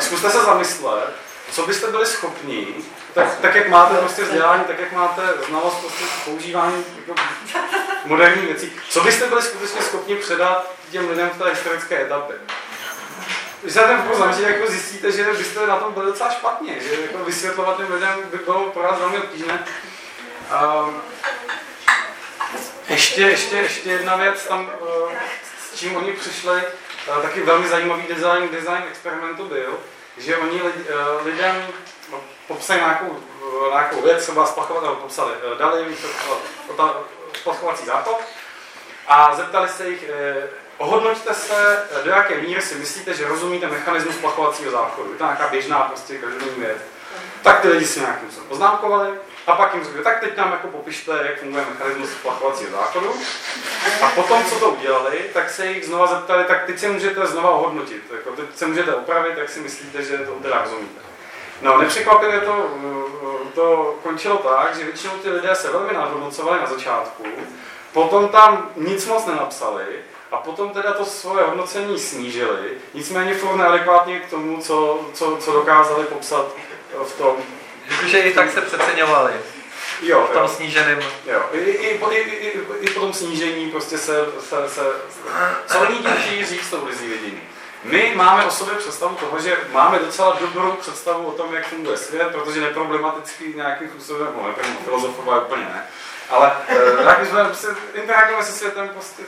Zkuste se zamyslet, co byste byli schopni, tak, tak jak máte prostě vzdělání, tak jak máte znalost prostě používání jako moderních věcí, co byste byli skutečně schopni předat těm lidem v té historické etapě. Když se ten poznám, jako zjistíte, že byste na tom byli docela špatně, že jako vysvětlovat těm lidem by bylo pro vás velmi obtížné. Um, ještě, ještě, ještě jedna věc tam, uh, s čím oni přišli, taky velmi zajímavý design, design experimentu byl, že oni lid, uh, lidem popsali nějakou, uh, nějakou věc, třeba splachovat, popsali, uh, dali jim splachovací zátok a zeptali se jich, ohodnoťte se, do jaké míry si myslíte, že rozumíte mechanismus splachovacího záchodu. Je to nějaká běžná prostě každodenní věc. Tak ty lidi si nějakým způsobem poznámkovali a pak jim řekli, tak teď nám jako popište, jak funguje mechanismus splachovacího záchodu. A potom, co to udělali, tak se jich znova zeptali, tak teď se můžete znova ohodnotit. Jako teď se můžete opravit, jak si myslíte, že to teda rozumíte. No, nepřekvapivě to, to končilo tak, že většinou ty lidé se velmi nadhodnocovali na začátku, potom tam nic moc nenapsali, a potom teda to svoje hodnocení snížili, nicméně furt neadekvátně k tomu, co, co, co dokázali popsat v tom. Že i tak se přeceňovali. Jo, v tom jo. sníženém. Jo, i, i, i, i, i po tom snížení prostě se, se, se co tím chtějí říct tou rizí vidění. My máme o sobě představu toho, že máme docela dobrou představu o tom, jak funguje svět, protože neproblematicky nějakým způsobem, no neproblematicky filozofové úplně ne, ale tak jsme prostě interagujeme se světem prostě.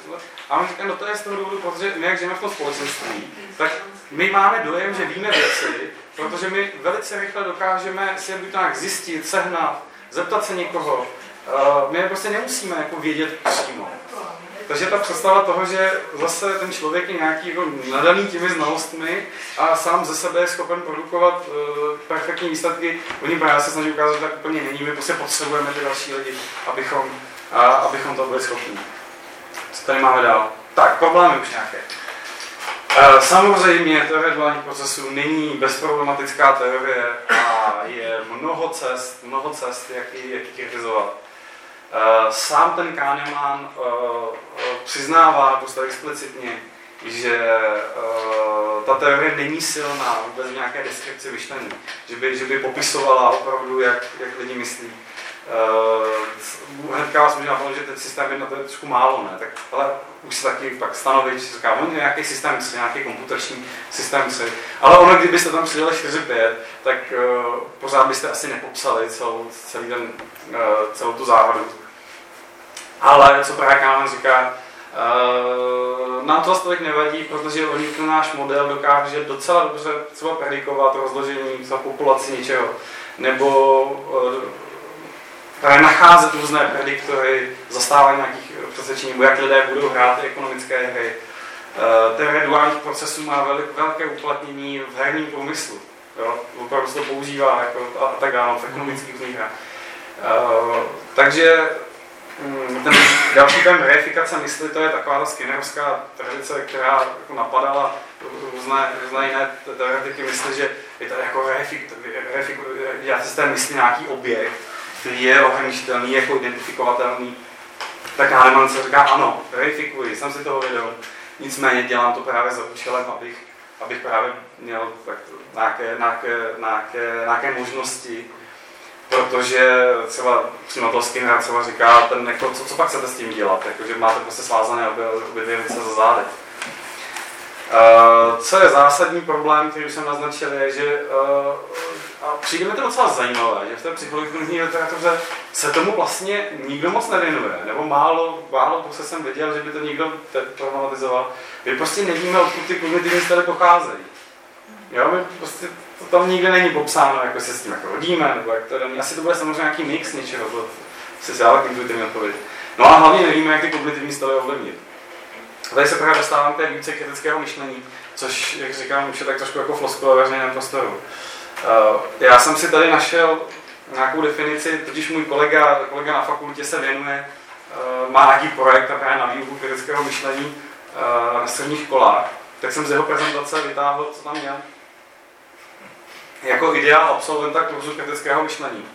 A on říká, no to je z toho důvodu, protože my, jak žijeme v tom společenství, tak my máme dojem, že víme věci, protože my velice rychle dokážeme si je nějak zjistit, sehnat, zeptat se někoho. Uh, my je prostě nemusíme jako vědět přímo. Takže ta představa toho, že zase ten člověk je nějaký jako nadaný těmi znalostmi a sám ze sebe je schopen produkovat uh, perfektní výsledky, oni právě se snaží ukázat, že tak úplně není. My prostě potřebujeme ty další lidi, abychom, uh, abychom to byli schopni. Co tady máme dál? Tak, problémy už nějaké. Uh, samozřejmě teorie duálních procesů není bezproblematická teorie a je mnoho cest, mnoho cest, jak ji, jak ji kritizovat. Uh, sám ten Kahneman uh, přiznává prostě explicitně, že ta teorie není silná vůbec v nějaké deskripci myšlení, že by, že by popisovala opravdu, jak, jak lidi myslí. Uh, hnedka vás může napadnout, že ten systém jedna to je trošku málo, ne? Tak, ale už se taky pak stanoví, že říká, on nějaký systém myslí, nějaký komputační systém myslí. Ale ono, kdybyste tam přidali 4-5, tak uh, pořád byste asi nepopsali celou, celý ten, uh, celou tu závadu. Ale co právě Kahneman říká, Uh, nám to tolik nevadí, protože oni ten náš model dokáže docela dobře třeba predikovat rozložení za populaci něčeho, nebo uh, právě nacházet různé prediktory, zastávání nějakých přesvědčení, nebo jak lidé budou hrát ty ekonomické hry. Uh, teorie duálních procesů má vel, velké uplatnění v herním průmyslu. Jo? Opravdu se to používá jako, a tak dále v ekonomických hrách. Uh, takže mm, ten další ten verifikace mysli, to je taková ta skinnerovská tradice, která jako napadala různé, různé jiné teoretiky mysli, že je to jako verifik, verifik, já si z té myslí nějaký objekt, který je ohraničitelný, jako identifikovatelný, tak Kahneman se říká, ano, verifikuji, jsem si toho vědom, nicméně dělám to právě za účelem, abych, abych právě měl tak, nějaké, nějaké, nějaké, nějaké možnosti, protože třeba to Skinner třeba říká, ten, jako, co, co pak chcete s tím dělat, jako, že máte prostě svázané obě, obě dvě ruce za zády. Co je zásadní problém, který jsem naznačil, je, že uh, a přijde mi to docela zajímavé, že v té psychologické literatuře se tomu vlastně nikdo moc nevěnuje, nebo málo, málo se jsem viděl, že by to někdo problematizoval. My prostě nevíme, odkud ty kognitivní stavy pocházejí. Jo, my prostě to tam nikde není popsáno, jako se s tím jako rodíme, nebo jak to daný. Asi to bude samozřejmě nějaký mix něčeho, to se si ale intuitivně odpovědět. No a hlavně nevíme, jak ty kognitivní stavy ovlivnit. A tady se právě dostávám k té kritického myšlení, což, jak říkám, už je tak trošku jako floskula ve veřejném prostoru. Uh, já jsem si tady našel nějakou definici, totiž můj kolega, kolega na fakultě se věnuje, uh, má nějaký projekt právě na výuku kritického myšlení uh, na středních školách, tak jsem z jeho prezentace vytáhl, co tam měl, jako ideál absolventa kurzu kritického myšlení.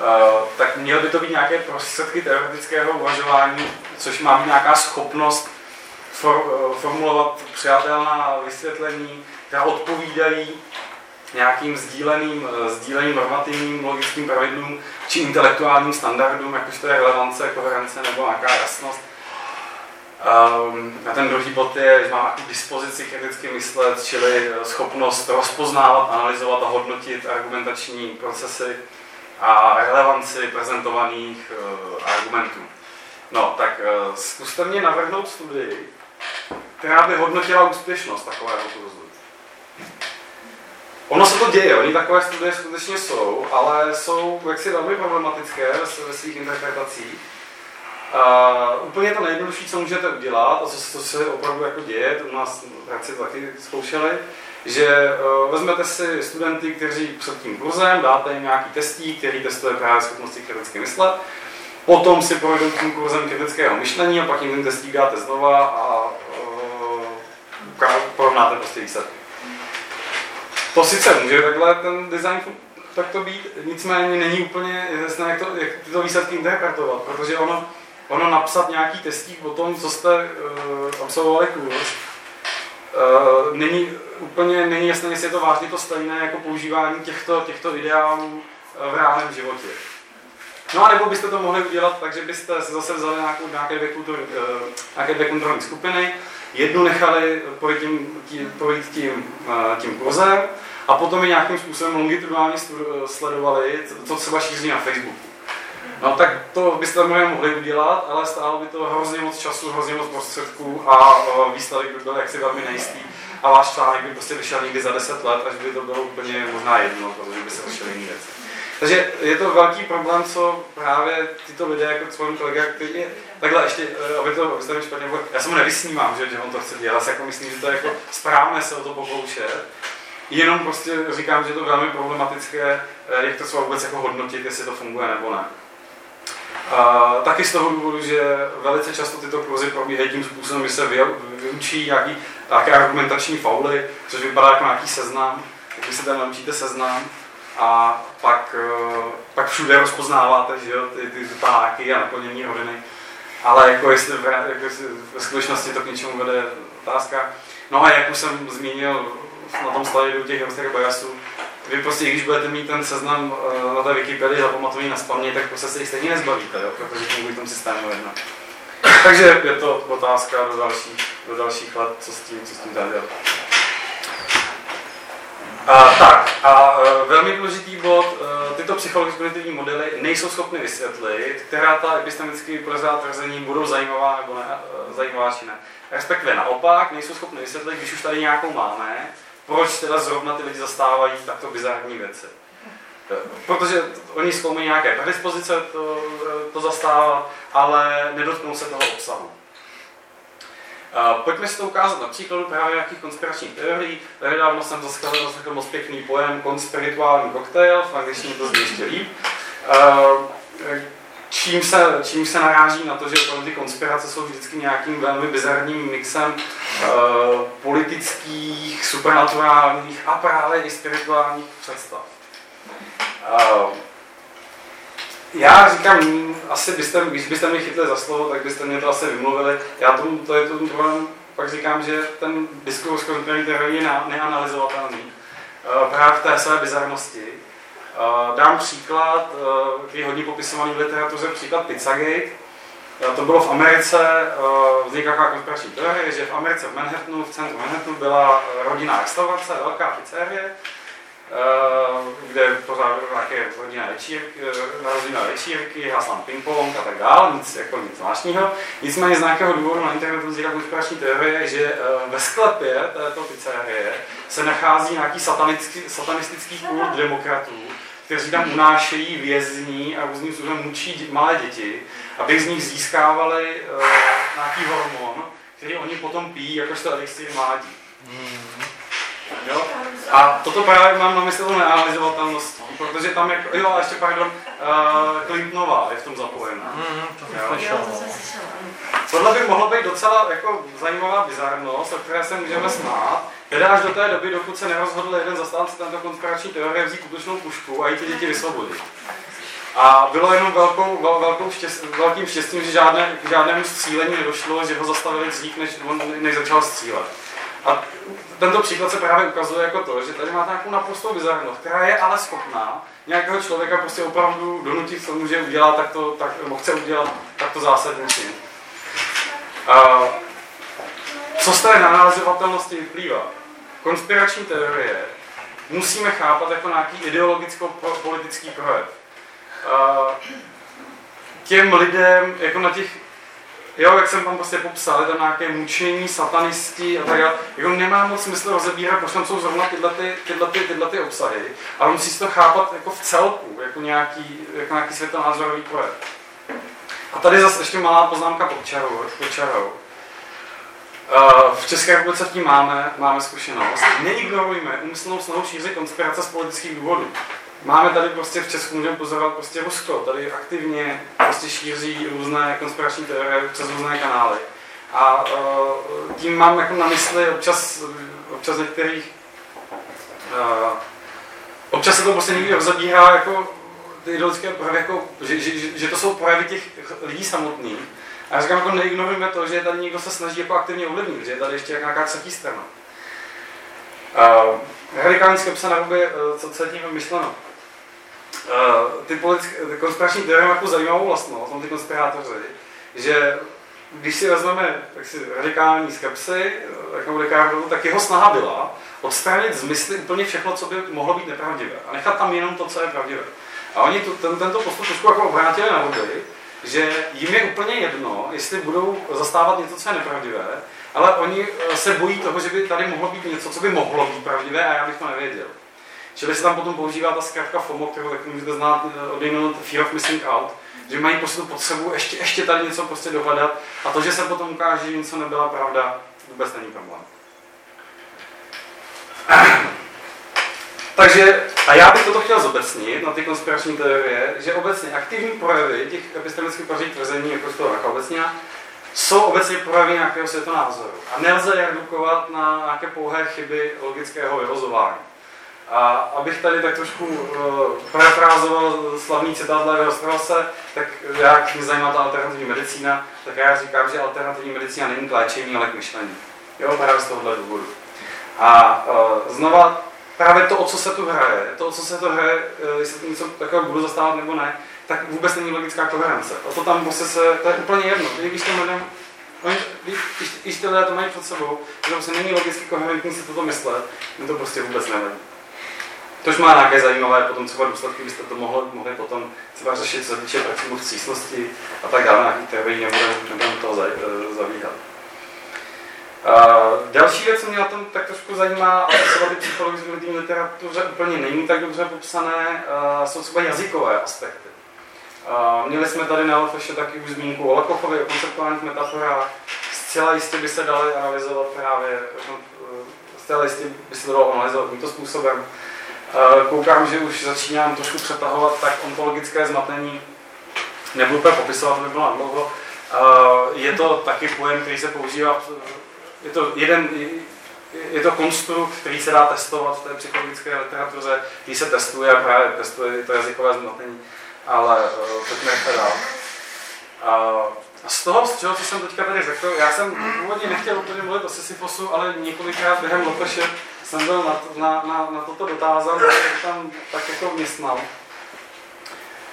Uh, tak měl by to být nějaké prostředky teoretického uvažování, což má být nějaká schopnost formulovat přijatelná vysvětlení, která odpovídají nějakým sdíleným, uh, sdíleným normativním logickým pravidlům či intelektuálním standardům, jakož to je relevance, koherence nebo nějaká jasnost. Um, a ten druhý bod je, že mám dispozici kriticky myslet, čili schopnost rozpoznávat, analyzovat a hodnotit argumentační procesy a relevanci prezentovaných uh, argumentů. No, tak uh, zkuste mě navrhnout studii, která by hodnotila úspěšnost takového kurzu. Ono se to děje, oni takové studie skutečně jsou, ale jsou jaksi velmi problematické ve svých interpretacích. Uh, úplně to nejjednodušší, co můžete udělat, a co, co se opravdu jako děje, to u nás si to taky zkoušeli, že uh, vezmete si studenty, kteří před tím kurzem, dáte jim nějaký testí, který testuje právě schopnosti kriticky myslet, potom si projdou tím kurzem kritického myšlení a pak jim ten testík dáte znova a uh, porovnáte prostě výsledky. To sice může takhle ten design takto být, nicméně není úplně jasné, jak, to, jak tyto výsledky interpretovat, protože ono, ono napsat nějaký testík o tom, co jste uh, absolvovali kurz, uh, není úplně není jasné, jestli je to vážně to stejné jako používání těchto, těchto ideálů v reálném životě. No a nebo byste to mohli udělat tak, že byste zase vzali nějakou, nějaké, dvě kultur, uh, nějaké dvě kontrolní skupiny, jednu nechali projít tím, tím, projít tím, uh, tím kurzem a potom je nějakým způsobem longitudinálně sledovali, co třeba šíří na Facebooku. No tak to byste možná mohli udělat, ale stálo by to hrozně moc času, hrozně moc prostředků a výsledek by byl jaksi velmi nejistý. A váš článek by prostě vyšel někdy za 10 let, až by to bylo úplně možná jedno, protože by se vyšel jiný věci. Takže je to velký problém, co právě tyto lidé, jako svůj kolega, který je, takhle ještě, eh, aby to, mi špatně já se mu nevysnímám, že, že on to chce dělat, já jako myslím, že to je jako správné se o to pokoušet, jenom prostě říkám, že je to velmi problematické, eh, jak to vůbec jako hodnotit, jestli to funguje nebo ne. A taky z toho důvodu, že velice často tyto kurzy probíhají tím způsobem, že se vyučí nějaký, nějaké argumentační fauly, což vypadá jako nějaký seznam, vy si tam naučíte seznam a pak, eh, pak všude rozpoznáváte že jo, ty, ty páky a naplnění roviny. Ale jako jestli, v, jako ve skutečnosti to k něčemu vede otázka. No a jak už jsem zmínil na tom slajdu těch hamster biasů, vy prostě, když budete mít ten seznam uh, na té Wikipedii zapamatovaný na spamě, tak prostě se jich stejně nezbavíte, jo? protože v tom systému jedno. Takže je to otázka do dalších, do dalších let, co s tím, co s tím dá dělat. A, tak, a uh, velmi důležitý bod, uh, tyto psychologicko modely nejsou schopny vysvětlit, která ta epistemicky podezřelá tvrzení budou zajímavá nebo ne, uh, zajímavá či ne. Respektive naopak, nejsou schopny vysvětlit, když už tady nějakou máme, proč teda zrovna ty lidi zastávají takto bizarní věci. Protože oni zkoumají nějaké predispozice to, to zastávat, ale nedotknou se toho obsahu. Pojďme si to ukázat na příkladu právě nějakých konspiračních teorií. Tady dávno jsem zaslechl, zaslechl moc pěkný pojem konspirituální koktejl, v angličtině to zní ještě líp čím se, čím se naráží na to, že ty konspirace jsou vždycky nějakým velmi bizarním mixem politických, supernaturálních a právě i spirituálních představ. Já říkám, asi byste, když byste mě chytli za slovo, tak byste mě to asi vymluvili. Já tomu, to je to problém, pak říkám, že ten diskurs konspirační teorie je neanalyzovatelný. Uh, právě v té své bizarnosti. Uh, dám příklad, uh, který je hodně popisovaný v literatuře, příklad Pizzagate. To bylo v Americe, vznikla taková konspirační teorie, že v Americe v Manhattanu, v centru Manhattanu byla rodinná restaurace, velká pizzerie, kde pořád nějaké rodinné večírky, rodinné večírky, haslam ping-pong a tak dále, nic, jako nic zvláštního. Nicméně z nějakého důvodu na internetu vznikla konspirační teorie, že ve sklepě této pizzerie se nachází nějaký satanický, satanistický kult demokratů, kteří tam unášejí vězní a různým způsobem mučí malé děti, aby z nich získávali uh, nějaký hormon, který oni potom pijí jakožto elixir mládí. Jo? A toto právě mám na mysli neanalizovatelnost, protože tam je, jo, a ještě pardon, uh, Clintonová je v tom zapojená. Mm, to jsem Jo. slyšel. Jo, to no. Tohle by mohlo být docela jako zajímavá bizarnost, o které se můžeme smát, teda až do té doby, dokud se nerozhodl jeden zastánce této konspirační teorie vzít útočnou pušku a jít ty děti vysvobodit. A bylo jenom velkou, vel, velkou štěst, velkým štěstím, že žádné, k žádnému střílení nedošlo, že ho zastavili dřív, než, on, než začal střílet. A tento příklad se právě ukazuje jako to, že tady máte nějakou naprostou bizarnost, která je ale schopná nějakého člověka prostě opravdu donutit k tomu, že udělá takto, tak, nebo chce udělat takto zásadní čin. A co z té neanalizovatelnosti vyplývá? Konspirační teorie musíme chápat jako nějaký ideologicko-politický projev. Těm lidem, jako na těch, jo, jak jsem tam prostě popsal, je tam nějaké mučení, satanisti a tak dále, jako nemá moc smysl rozebírat, proč tam jsou zrovna tyhle, ty, tyhle, ty, tyhle ty obsahy, ale musí si to chápat jako v celku, jako nějaký, jako nějaký světonázorový projev. A tady zase ještě malá poznámka pod čarou. Pod čarou. Uh, v České republice tím máme, máme zkušenost. Neignorujme úmyslnou snahu šířit konspirace z politických důvodů. Máme tady prostě v Česku, můžeme pozorovat prostě Rusko, tady aktivně prostě šíří různé konspirační teorie přes různé kanály. A uh, tím mám jako na mysli občas, občas některých uh, občas se to prostě někdy rozebírá jako ty ideologické projevy, jako, že, že, že, že, to jsou projevy těch lidí samotných. A já říkám, jako neignorujeme to, že tady někdo se snaží jako aktivně ovlivnit, že je tady ještě nějaká třetí strana. Uh, radikální skepse na uh, co, co je tím myšleno. Ty, politické, konspirační teorie jako zajímavou vlastnost, jsou ty konspirátoři, že když si vezmeme tak si radikální skepsy, jako Descartesovu, tak jeho snaha byla odstranit z mysli úplně všechno, co by mohlo být nepravdivé a nechat tam jenom to, co je pravdivé. A oni tu, ten, tento postup trošku jako obrátili na vody, že jim je úplně jedno, jestli budou zastávat něco, co je nepravdivé, ale oni eh, se bojí toho, že by tady mohlo být něco, co by mohlo být pravdivé a já bych to nevěděl. Čili se tam potom používá ta zkrátka FOMO, kterou taky můžete znát eh, od jednoho Fear of Missing Out, že mají prostě tu potřebu ještě, ještě tady něco prostě dohledat a to, že se potom ukáže, že něco nebyla pravda, vůbec není problém. Takže, a já bych toto chtěl zobecnit na ty konspirační teorie, že obecně aktivní projevy těch epistemických paří tvrzení, jako toho Racha obecně, jsou obecně projevy nějakého světonázoru. A nelze je redukovat na nějaké pouhé chyby logického vyvozování. A abych tady tak trošku uh, parafrázoval slavný citát Levého Strausse, tak jak mě zajímá ta alternativní medicína, tak já říkám, že alternativní medicína není k léčení, ale k myšlení. Jo, právě z tohohle důvodu. A uh, znova právě to, o co se tu hraje, to, o co se to hraje, uh, jestli něco takového budu zastávat nebo ne, tak vůbec není logická koherence. A to tam prostě se, to je úplně jedno. Když těm lidem, když, když, ty lidé to mají před sebou, že prostě není logicky koherentní si toto myslet, mi to prostě vůbec nevadí. Tož má nějaké zajímavé potom třeba důsledky, byste to mohli, mohli potom třeba řešit, co se týče principů vstřícnosti a tak dále, nějaký teorii, nebudeme, nebudeme toho zavíhat. Uh, další věc, co mě na tom tak trošku zajímá, a to třeba ty psychologické literatuře úplně není tak dobře popsané, uh, jsou třeba jazykové aspekty. Uh, měli jsme tady na Alfeše taky už zmínku o Lakofově, o konceptuálních metaforách. Zcela jistě by se daly analyzovat právě, uh, zcela jistě by se dalo analyzovat tímto způsobem. Uh, koukám, že už začínám trošku přetahovat, tak ontologické zmatení nebudu úplně popisovat, to by bylo dlouho. Uh, je to taky pojem, který se používá, je to jeden, je to konstrukt, který se dá testovat v té psychologické literatuře, který se testuje a právě testuje to jazykové zmatení ale pojďme dál. Uh, z toho, z čeho, co jsem teďka tady řekl, já jsem původně nechtěl úplně mluvit o Sisyfosu, ale několikrát během Lopeše jsem byl na, na, na, na toto dotázán, takže tam tak jako vměstnal.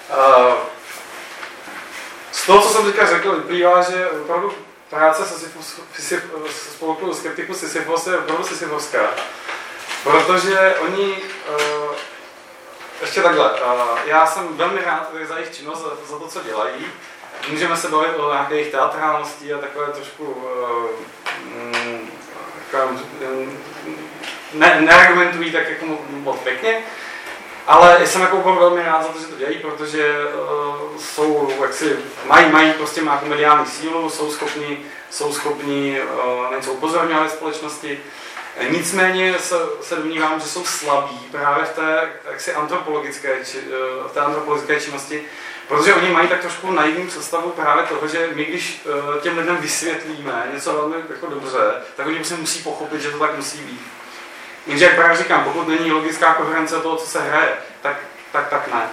Uh, z toho, co jsem teďka řekl, vyplývá, že opravdu práce se spolku skeptiku Sisyfos je opravdu sisyfovská. Protože oni uh, ještě takhle, já jsem velmi rád za jejich činnost, za, za to, co dělají. Můžeme se bavit o nějakých teatrálnosti a takové trošku mm, ne, neargumentují tak jako moc pěkně. Ale jsem jako velmi rád za to, že to dělají, protože uh, jsou, jak si, mají, mají prostě nějakou mediální sílu, jsou schopni, jsou schopni uh, něco upozorňovat společnosti. Nicméně se, se domnívám, že jsou slabí právě v té jaksi antropologické, či, uh, v té antropologické činnosti, protože oni mají tak trošku naivní představu právě toho, že my když uh, těm lidem vysvětlíme něco velmi jako dobře, tak oni prostě musí pochopit, že to tak musí být. Jenže jak právě říkám, pokud není logická koherence toho, co se hraje, tak, tak, tak ne.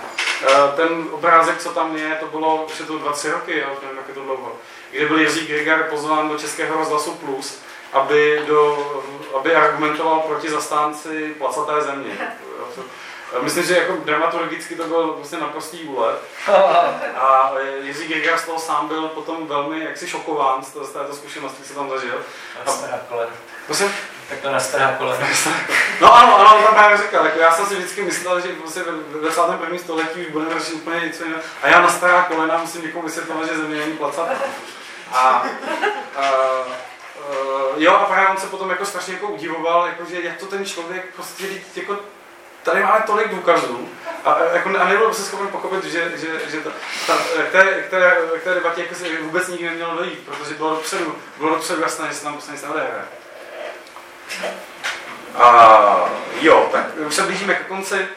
E, ten obrázek, co tam je, to bylo už je to 20 roky, já už nevím, jak je to dlouho, kde byl Jiří Grigar pozván do Českého rozhlasu Plus, aby, do, aby argumentoval proti zastánci placaté země. Myslím, že jako dramaturgicky to byl prostě naprostý úlet. A Jiří Grigar z toho sám byl potom velmi jaksi šokován z této zkušenosti, co tam zažil. A, Prosím? Tak to nastrhá kolem. No ano, ano, on tam právě říkal, jako já jsem si vždycky myslel, že prostě ve 21. století už budeme řešit úplně něco jiného. A já na stará kolena musím někomu vysvětlovat, že země není placatá. A, a, a, jo, a právě on se potom jako strašně jako udivoval, jako, že jak to ten člověk prostě jako tady máme tolik důkazů a, jako, a nebyl se schopen pochopit, že, že, že ta, ta, k, té, k, té, k té debatě jako se vůbec nikdy nemělo dojít, protože bylo dopředu, bylo dopředu jasné, že se tam prostě nic neodehraje. A jo, tak už se blížíme ke konci.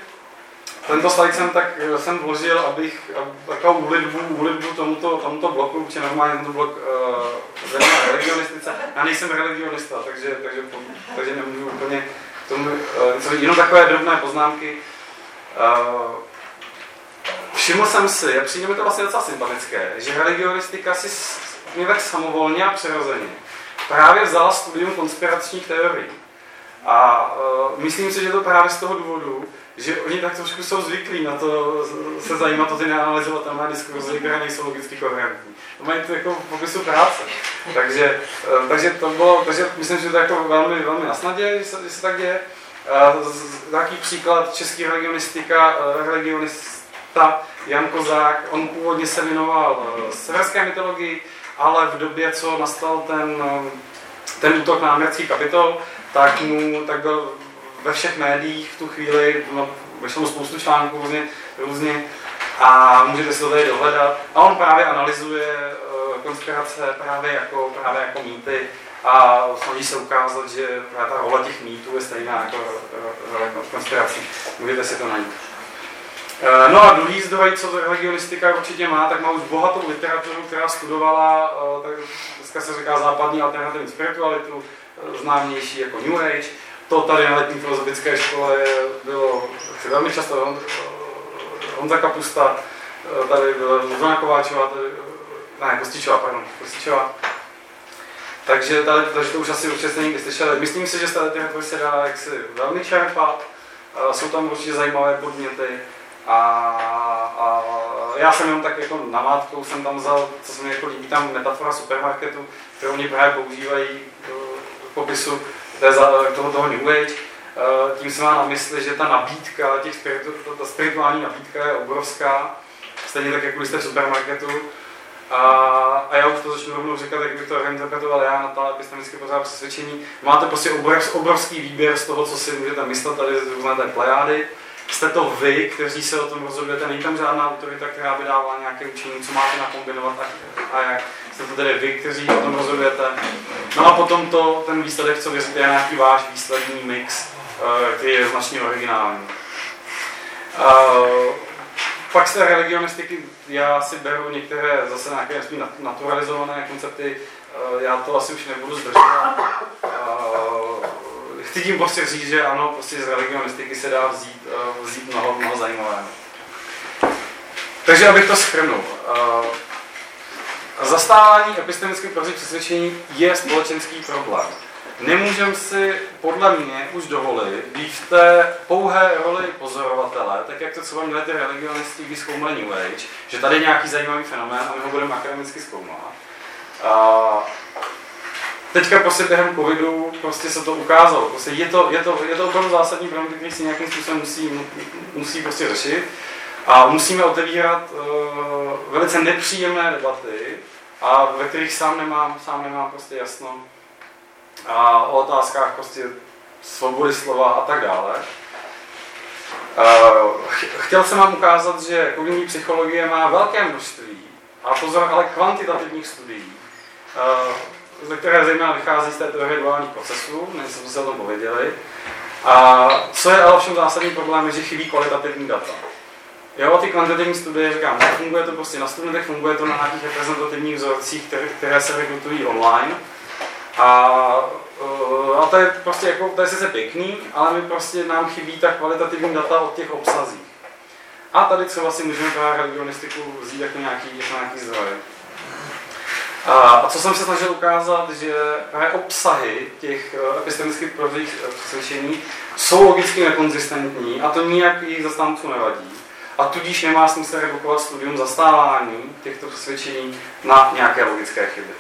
Tento slide jsem tak jsem vložil, abych takovou úlitbu, úlitbu tomuto, tomuto bloku, protože normálně tento blok uh, zajímá religionistice. Já nejsem religionista, takže, takže, takže nemůžu úplně tomu, uh, jenom takové drobné poznámky. Uh, všiml jsem si, a přijde mi to vlastně docela sympatické, že religionistika si mě tak samovolně a přirozeně právě vzala studium konspiračních teorií. A uh, myslím si, že to právě z toho důvodu, že oni tak trošku jsou zvyklí na to se zajímat o ty neanalyzovatelné diskurzy, které nejsou logicky koherentní. To mají to jako popisu práce. Takže, uh, takže to bylo, takže myslím, že to je jako velmi, velmi na snadě, že se, že se tak děje. Takový příklad český religionistika, uh, religionista Jan Kozák, on původně se věnoval uh, severské mytologii, ale v době, co nastal ten, ten útok na americký kapitol, tak, mu, tak byl ve všech médiích v tu chvíli, no, vyšlo spoustu článků různě, různě a můžete si to tady dohledat. A on právě analyzuje uh, konspirace právě jako, právě jako mýty a snaží se ukázat, že právě ta role těch mýtů je stejná jako role konspirací. Můžete si to najít. Eh, no a druhý zdroj, co religionistika určitě má, tak má už bohatou literaturu, která studovala, eh, tak dneska se říká západní alternativní spiritualitu, eh, známější jako New Age. To tady na letní filozofické škole bylo velmi často Honza Kapusta, tady byla Zuzana Kováčová, tady, ne, Kostičová, pardon, Kostičová. Takže, tady, takže to už asi určitě někdy slyšeli. Myslím si, že z té literatury se dá jaksi velmi čerpat. Jsou tam určitě zajímavé podněty. A, a já jsem jenom tak jako namátkou jsem tam vzal, co se mi jako líbí, tam metafora supermarketu, kterou mě právě používají do popisu toho, toho New Age. Eh, tím se má na mysli, že ta nabídka, těch spiritu, ta spirituální nabídka je obrovská, stejně tak, jako jste v supermarketu. A, a já už to začnu rovnou říkat, jak bych to reinterpretoval já na to, abyste vždycky pořád přesvědčení. Máte prostě obrovský výběr z toho, co si můžete myslet tady z různé té plejády jste to vy, kteří se o tom rozhodujete, není tam žádná autorita, která by dávala nějaké učení, co máte nakombinovat a, a jak. Jste to tedy vy, kteří o tom rozhodujete. No a potom to, ten výsledek, co věříte, je nějaký váš výsledný mix, eh, který je značně originální. Pak z té religionistiky já si beru některé zase nějaké naturalizované koncepty, uh, já to asi už nebudu zdržovat. Chci tím prostě říct, že ano, prostě z religionistiky se dá vzít, vzít mnoho, mnoho zajímavého. Takže abych to schrnul. Zastávání epistemických prozí přesvědčení je společenský problém. Nemůžeme si podle mě už dovolit být v té pouhé roli pozorovatele, tak jak to třeba měli ty religionisti, když zkoumali New Age, že tady je nějaký zajímavý fenomén a my ho budeme akademicky zkoumat. Uh, teďka prostě během covidu prostě se to ukázalo. Prostě je to, je to, je to opravdu zásadní problém, který si nějakým způsobem musí, musí prostě řešit. A musíme otevírat uh, velice nepříjemné debaty, a ve kterých sám nemám, sám nemám prostě jasno. A o otázkách prostě svobody slova a tak dále. Uh, chtěl jsem vám ukázat, že kognitivní psychologie má velké množství, a pozor, ale kvantitativních studií, uh, ze které zejména vychází z té teorie duálních procesů, než jsme se o tom pověděli. A co je ale všem zásadní problém, je, že chybí kvalitativní data. Jo, ty kvantitativní studie, říkám, funguje to prostě na studentech, funguje to na nějakých reprezentativních vzorcích, které, které se rekrutují online. A, a to je prostě jako, to je sice pěkný, ale my prostě nám chybí ta kvalitativní data od těch obsazích. A tady třeba si můžeme právě religionistiku vzít jako nějaký, jako nějaký zdroj. A co jsem se snažil ukázat, že obsahy těch eh, epistemických eh, přesvědčení jsou logicky nekonzistentní a to nijak jejich zastánců nevadí. A tudíž nemá smysl redukovat studium zastávání těchto přesvědčení na nějaké logické chyby.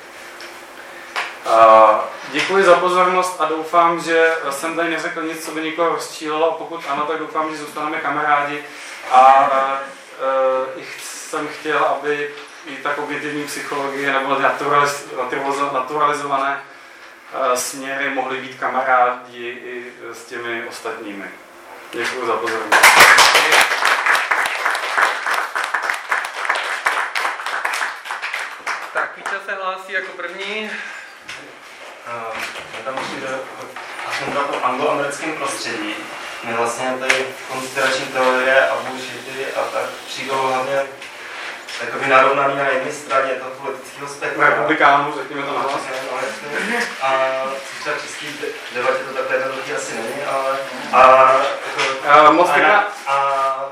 Děkuji za pozornost a doufám, že jsem tady neřekl nic, co by někoho rozčílilo. Pokud ano, tak doufám, že zůstaneme kamarádi. A uh, jsem chtěl, aby i ta kognitivní psychologie nebo naturaliz, naturalizované uh, směry mohly být kamarádi i s těmi ostatními. Děkuji za pozornost. Tak, Víte se hlásí jako první. Uh, já tam přijde, aspoň na tom angloamerickém prostředí, mě vlastně tady konspirační teorie a bullshity a tak přijdou hlavně takový narovnaný na jedné straně toho politického spektra. Republikánů, řekněme to nahlas. A třeba v české debatě to takhle jednoduché asi není, ale a, jako, uh, moc a, na, a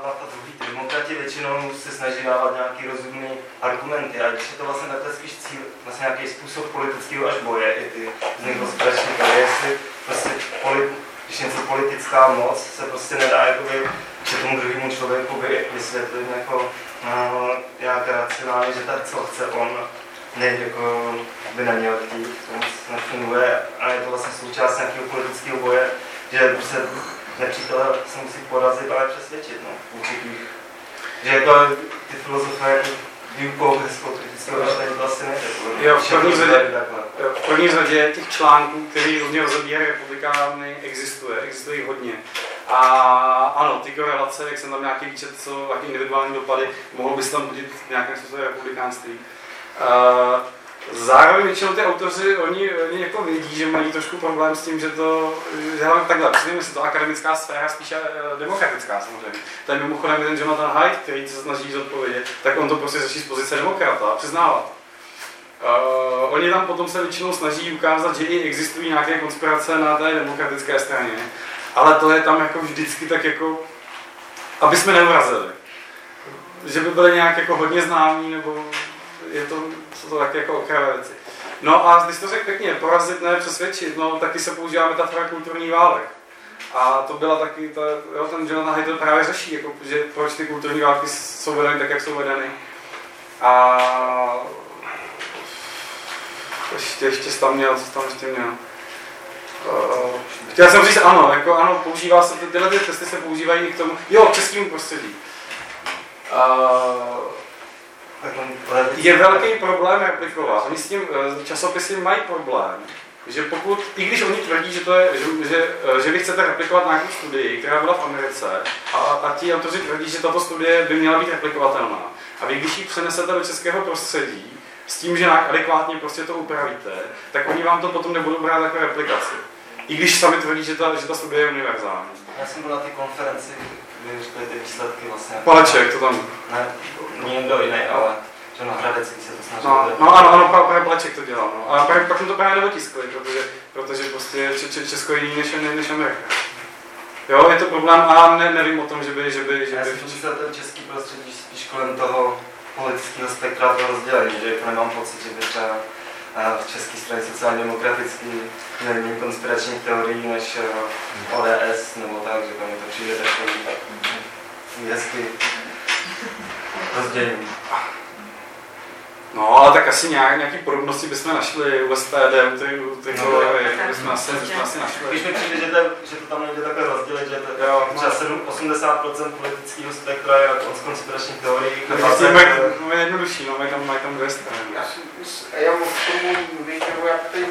na to druhý, ty demokrati většinou se snaží dávat nějaký rozumný argumenty a když je to vlastně takhle spíš cíl, vlastně nějaký způsob politického až boje, i ty z nich teorie, jestli prostě polit, když něco politická moc se prostě nedá jakoby, že tomu druhému člověku by vysvětlit jako no, nějak racionálně, že tak, co chce on, ne, jako by neměl chtít, to moc nefunguje. A je to vlastně součást nějakého politického boje, že prostě nepřítele se musí porazit, ale přesvědčit, no, určitých. Že jako ty filozofové výukou hezkou kritického myšlení to asi nejde. Jo, v první, řadě, v první řadě těch článků, který různě rozebírají republikány, existuje, existuje jich hodně. A ano, ty korelace, jak jsem tam nějaký výčet, co, jaký individuální dopady, mohlo by se tam budit nějaké způsobem republikánství. Uh, Zároveň většinou ty autoři, oni, oni jako vědí, že mají trošku problém s tím, že to, že hlavně takhle, přiznejme si to, akademická sféra spíše uh, demokratická samozřejmě. Je mimochodem ten Jonathan Haidt, který se snaží zodpovědět, tak on to prostě řeší z pozice demokrata a přiznávat. Uh, oni tam potom se většinou snaží ukázat, že i existují nějaké konspirace na té demokratické straně ale to je tam jako vždycky tak jako, aby jsme neurazili. Že by byly nějak jako hodně známí, nebo je to, to tak jako okravé věci. No a když to řekl pěkně, porazit, ne přesvědčit, no taky se používá metafora kulturní válek. A to byla taky, ta, jo, ten Jonathan Haidt právě řeší, jako, že proč ty kulturní války jsou vedeny tak, jak jsou vedeny. A ještě, ještě tam měl, co tam ještě měl. Uh, chtěl jsem říct ano, jako ano, používá se, tyhle ty testy se používají i k tomu, jo, k českému prostředí. Uh, je velký problém replikovat. Oni s tím uh, časopisy mají problém, že pokud, i když oni tvrdí, že, to je, že, že, že vy chcete replikovat nějakou studii, která byla v Americe, a, a ti autoři tvrdí, že tato studie by měla být replikovatelná, a vy když ji přenesete do českého prostředí, s tím, že nějak adekvátně prostě to upravíte, tak oni vám to potom nebudou brát jako replikaci. I když sami tvrdí, že ta, že ta studie je univerzální. Já jsem byl na té konferenci, kde řekli ty výsledky vlastně. Paleček, to tam. Ne, někdo jiný, ale že na Hradecký se to snažil. No, no ano, ano, právě Paleček to dělal. No. A pak, pak to právě nedotiskli, protože, protože prostě Česko je jiný než, než Amerika. Jo, je to problém a ne, nevím o tom, že by... Že by, že Já by... si myslím, že ten český prostředí spíš kolem toho politického spektra to rozdělení, že jako nemám pocit, že by třeba v České straně sociálně demokratický méně konspiračních teorií než eh, ODS nebo tak, že tam to přijde takový hezky rozdělení. No, ale tak asi nějak, nějaký podobnosti bychom našli u SPD, u těch, u těch no, bychom asi, bychom asi našli. Když mi přijde, že to, že to tam nejde takhle rozdělit, že to, jo, třeba 7, 80% politického spektra je od konspiračních teorií. No, vlastně mají, mají jednodušší, no, mají tam, mají tam dvě strany. Já, já k tomu výběru, jak ty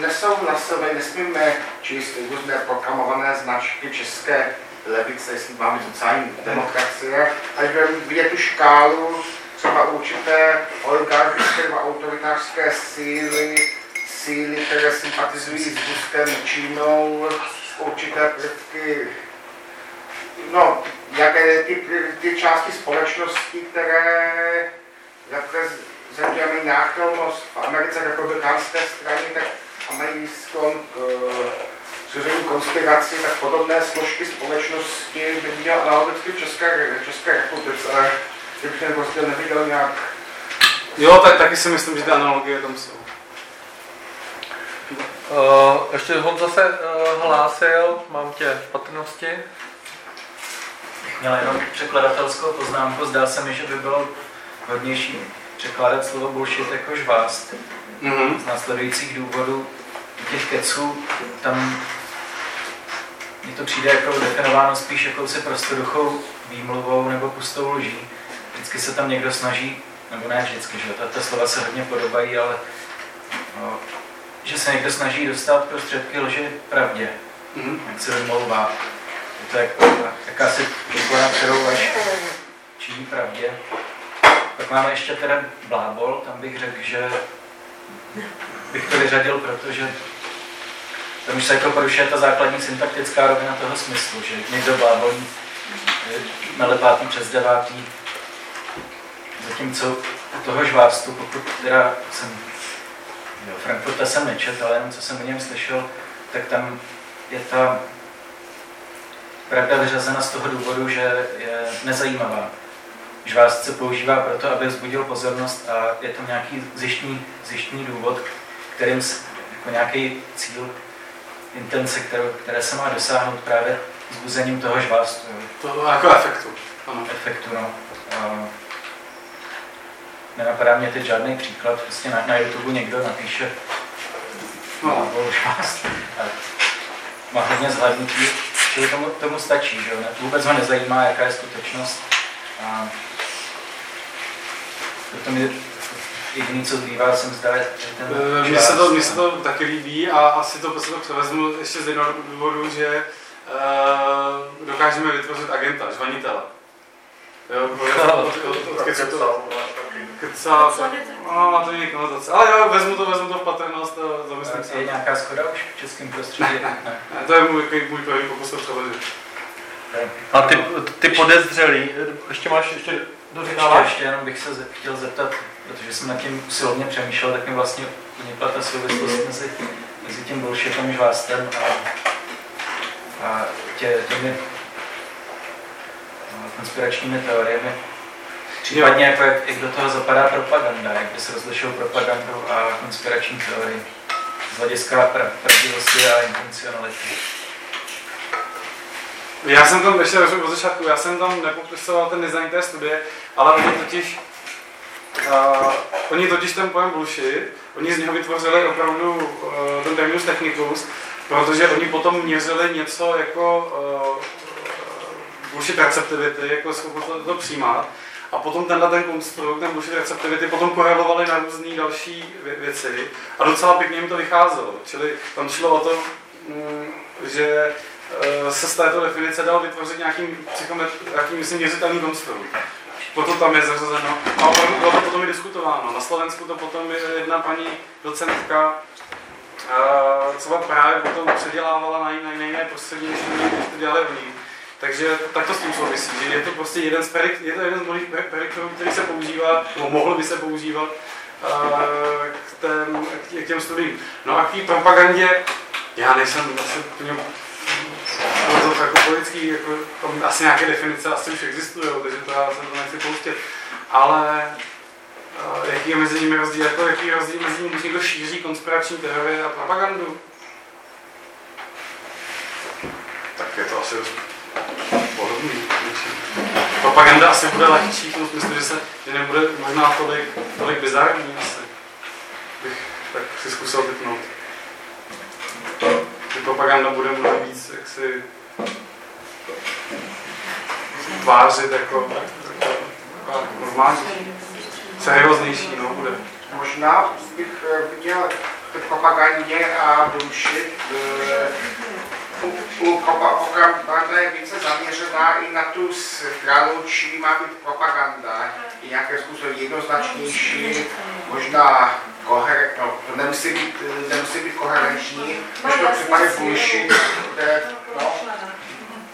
nesouhlasové, nesmíme číst různé proklamované značky české levice, jestli máme sociální demokracie, a že vidět tu škálu třeba určité oligarchické nebo autoritářské síly, síly, které sympatizují s Ruskem, Čínou, určité prvky, no, jaké ty, ty části společnosti, které reprezentujeme náchylnost v Americe republikánské strany, tak a mají sklon k šíření konspirací, tak podobné složky společnosti by měl analogicky v České, České republice, ale kdybych ten rozdíl neviděl nějak. Jo, tak taky si myslím, že ty analogie tam jsou. Uh, ještě Honza se uh, hlásil, mám tě v patrnosti. Měl jenom překladatelskou poznámku, zdá se mi, že by bylo hodnější překládat slovo bullshit jako žvást. Mm-hmm. Z následujících důvodů těch keců tam mně to přijde jako definováno spíš jakousi prostoduchou výmluvou nebo pustou lží. Vždycky se tam někdo snaží, nebo ne vždycky, že ta, ta slova se hodně podobají, ale no, že se někdo snaží dostat prostředky lži pravdě, mm-hmm. jak se vymlouvá. Je to jako jakási výkona, kterou až činí pravdě. Pak máme ještě teda blábol, tam bych řekl, že bych to vyřadil, protože tam už se jako porušuje ta základní syntaktická rovina toho smyslu, že někdo blábolí melepátý přes devátý, zatímco u toho žvástu, pokud teda jsem, jo, Frankfurta jsem nečet, ale jenom co jsem o něm slyšel, tak tam je ta pravda vyřazena z toho důvodu, že je nezajímavá. Žvást se používá proto, aby vzbudil pozornost a je to nějaký zjištní, zjištní důvod, kterým jako nějaký cíl intence, kterou, které se má dosáhnout právě zbuzením toho žvástu. To jako efektu. Ano. Efektu, no. A nenapadá mě teď žádný příklad, prostě na, na YouTube někdo napíše no. žvást má hodně zhlednutí, čili tomu, tomu stačí, že jo? Vůbec ho nezajímá, jaká je skutečnost. A proto mi jediný, co zbývá, jsem zdá, že ten eh, Mně se, to, mně se to taky líbí a asi to, prostě to převezmu ještě z jednoho důvodu, že uh, dokážeme vytvořit agenta, žvanitele. Jo, Keca, no, má to jiný konotace. Ale jo, vezmu to, vezmu to v patrnost a zamyslím se. Je nějaká schoda už v českém prostředí? Ne, ne, to je můj, můj první pokus to přeložit. A ty, ty podezřelý, ještě máš ještě ještě, ještě jenom bych se chtěl zeptat, protože jsem nad tím usilovně přemýšlel, tak mi vlastně unikla ta souvislost mezi, mezi tím bullshitem, žvástem a, a tě, těmi konspiračními teoriemi. Případně jako jak, jak do toho zapadá propaganda, jak by se rozlišil propagandu a konspirační teorii z hlediska pravdivosti a intencionality. Já jsem tam ještě od začátku, já jsem tam nepopisoval ten design té studie, ale oni totiž, uh, oni totiž ten pojem bullshit, oni z něho vytvořili opravdu uh, ten terminus technicus, protože oni potom měřili něco jako uh, bullshit receptivity, jako schopnost to, to přijímat. A potom tenhle ten konstrukt, ten bullshit receptivity, potom korelovali na různé další věci a docela pěkně jim to vycházelo. Čili tam šlo o to, mm, že Eh, se z této definice dal vytvořit nějaký, nějaký myslím, měřitelný konstrukt. Proto tam je zařazeno. A opravdu bylo to potom i diskutováno. Na Slovensku to potom je jedna paní docentka, co právě potom předělávala na jiné, na jiné prostředí, než to dělali oni. Takže tak to s tím souvisí, že je to prostě jeden z perik, je to jeden z mnohých perikrů, který se používá, nebo mohl by se používat k, tém, k těm studiím. No a k té propagandě, já nejsem asi to jako politický, jako, tam asi nějaké definice asi už existují, takže to já se to nechci pouštět. Ale uh, jaký je mezi nimi rozdíl, jako jaký je rozdíl mezi nimi, když někdo šíří konspirační teorie a propagandu? Tak je to asi podobný. Propaganda asi bude lehčí v tom smyslu, že, se, že nebude možná tolik, tolik bizarní asi. Bych tak si zkusil vypnout že propaganda bude mnohem víc jaksi tvářit jako, normální, serióznější, no, bude. Možná bych eh, viděl v propagandě a bullshit u propaganda je více zaměřená i na tu stranu, čí má být propaganda. Je nějaké způsobem jednoznačnější, možná koher, no, to nemusí být, nemusí být koherentní, než to případě bullshit, kde, no,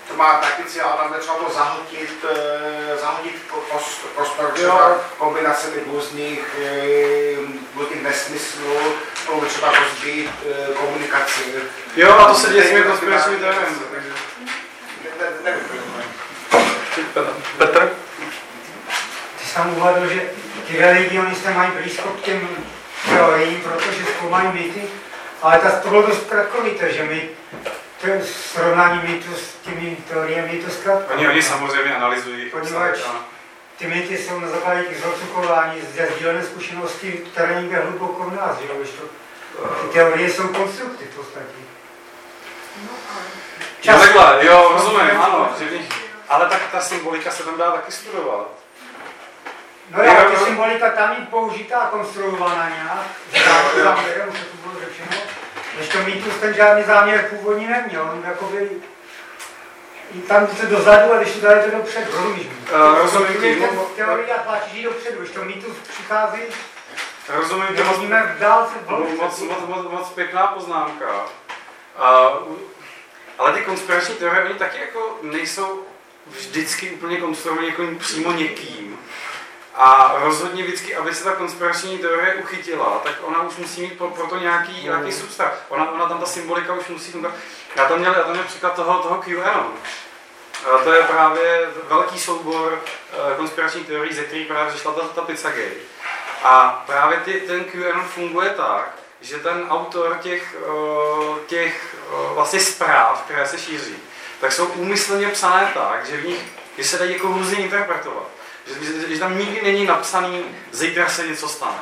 to má taky cíl, ale třeba to zahodit, eh, zahodit prostor třeba kombinacemi různých, eh, různých nesmyslů, nebo třeba rozbít eh, komunikaci. Jo, a to se děje s těmi konspiračními teoriemi. Petr? Ty sám uvedl, že ty religionisté mají blízko k těm teoriím, protože zkoumají mýty, ale to bylo dost kratkovité, že my to je srovnání mýtu s těmi teoriemi to zkrátka. Oni, oni samozřejmě analyzují. Poněvadž ty mýty jsou na základě těch zrozukování ze sdílené zkušenosti, které někde hluboko v nás, že jo, to, ty teorie jsou konstrukty v podstatě. Jo, takhle, jo, rozumím, ano, že ale tak ta symbolika se tam dá taky studovat. No já, ta symbolika tam je použitá, konstruovaná nějak, záměrem, už to bylo řečeno, než to mýtus ten žádný záměr původní neměl, on jakoby tam se dozadu a když to dáte dopředu, rozumíš? Uh, rozumím tím. Teorie tlačí dopředu, když to mýtus přichází, Rozumím, to moc, v dálce moc, moc, moc, moc pěkná poznámka. Uh, ale ty konspirační teorie, oni taky jako nejsou vždycky úplně konstruované jako přímo někým. A rozhodně vždycky, aby se ta konspirační teorie uchytila, tak ona už musí mít pro, pro to nějaký, nějaký substrát. Ona, ona tam ta symbolika už musí fungovat. Já tam měl, já tam měl příklad toho, toho QAnon. A to je právě velký soubor uh, konspiračních teorií, ze kterých právě vyšla ta, ta Pizzagate. A právě ty, ten QAnon funguje tak, že ten autor těch, uh, těch uh, vlastně zpráv, které se šíří, tak jsou úmyslně psané tak, že v nich že se dají jako různě interpretovat. Že, že, tam nikdy není napsaný, zítra se něco stane.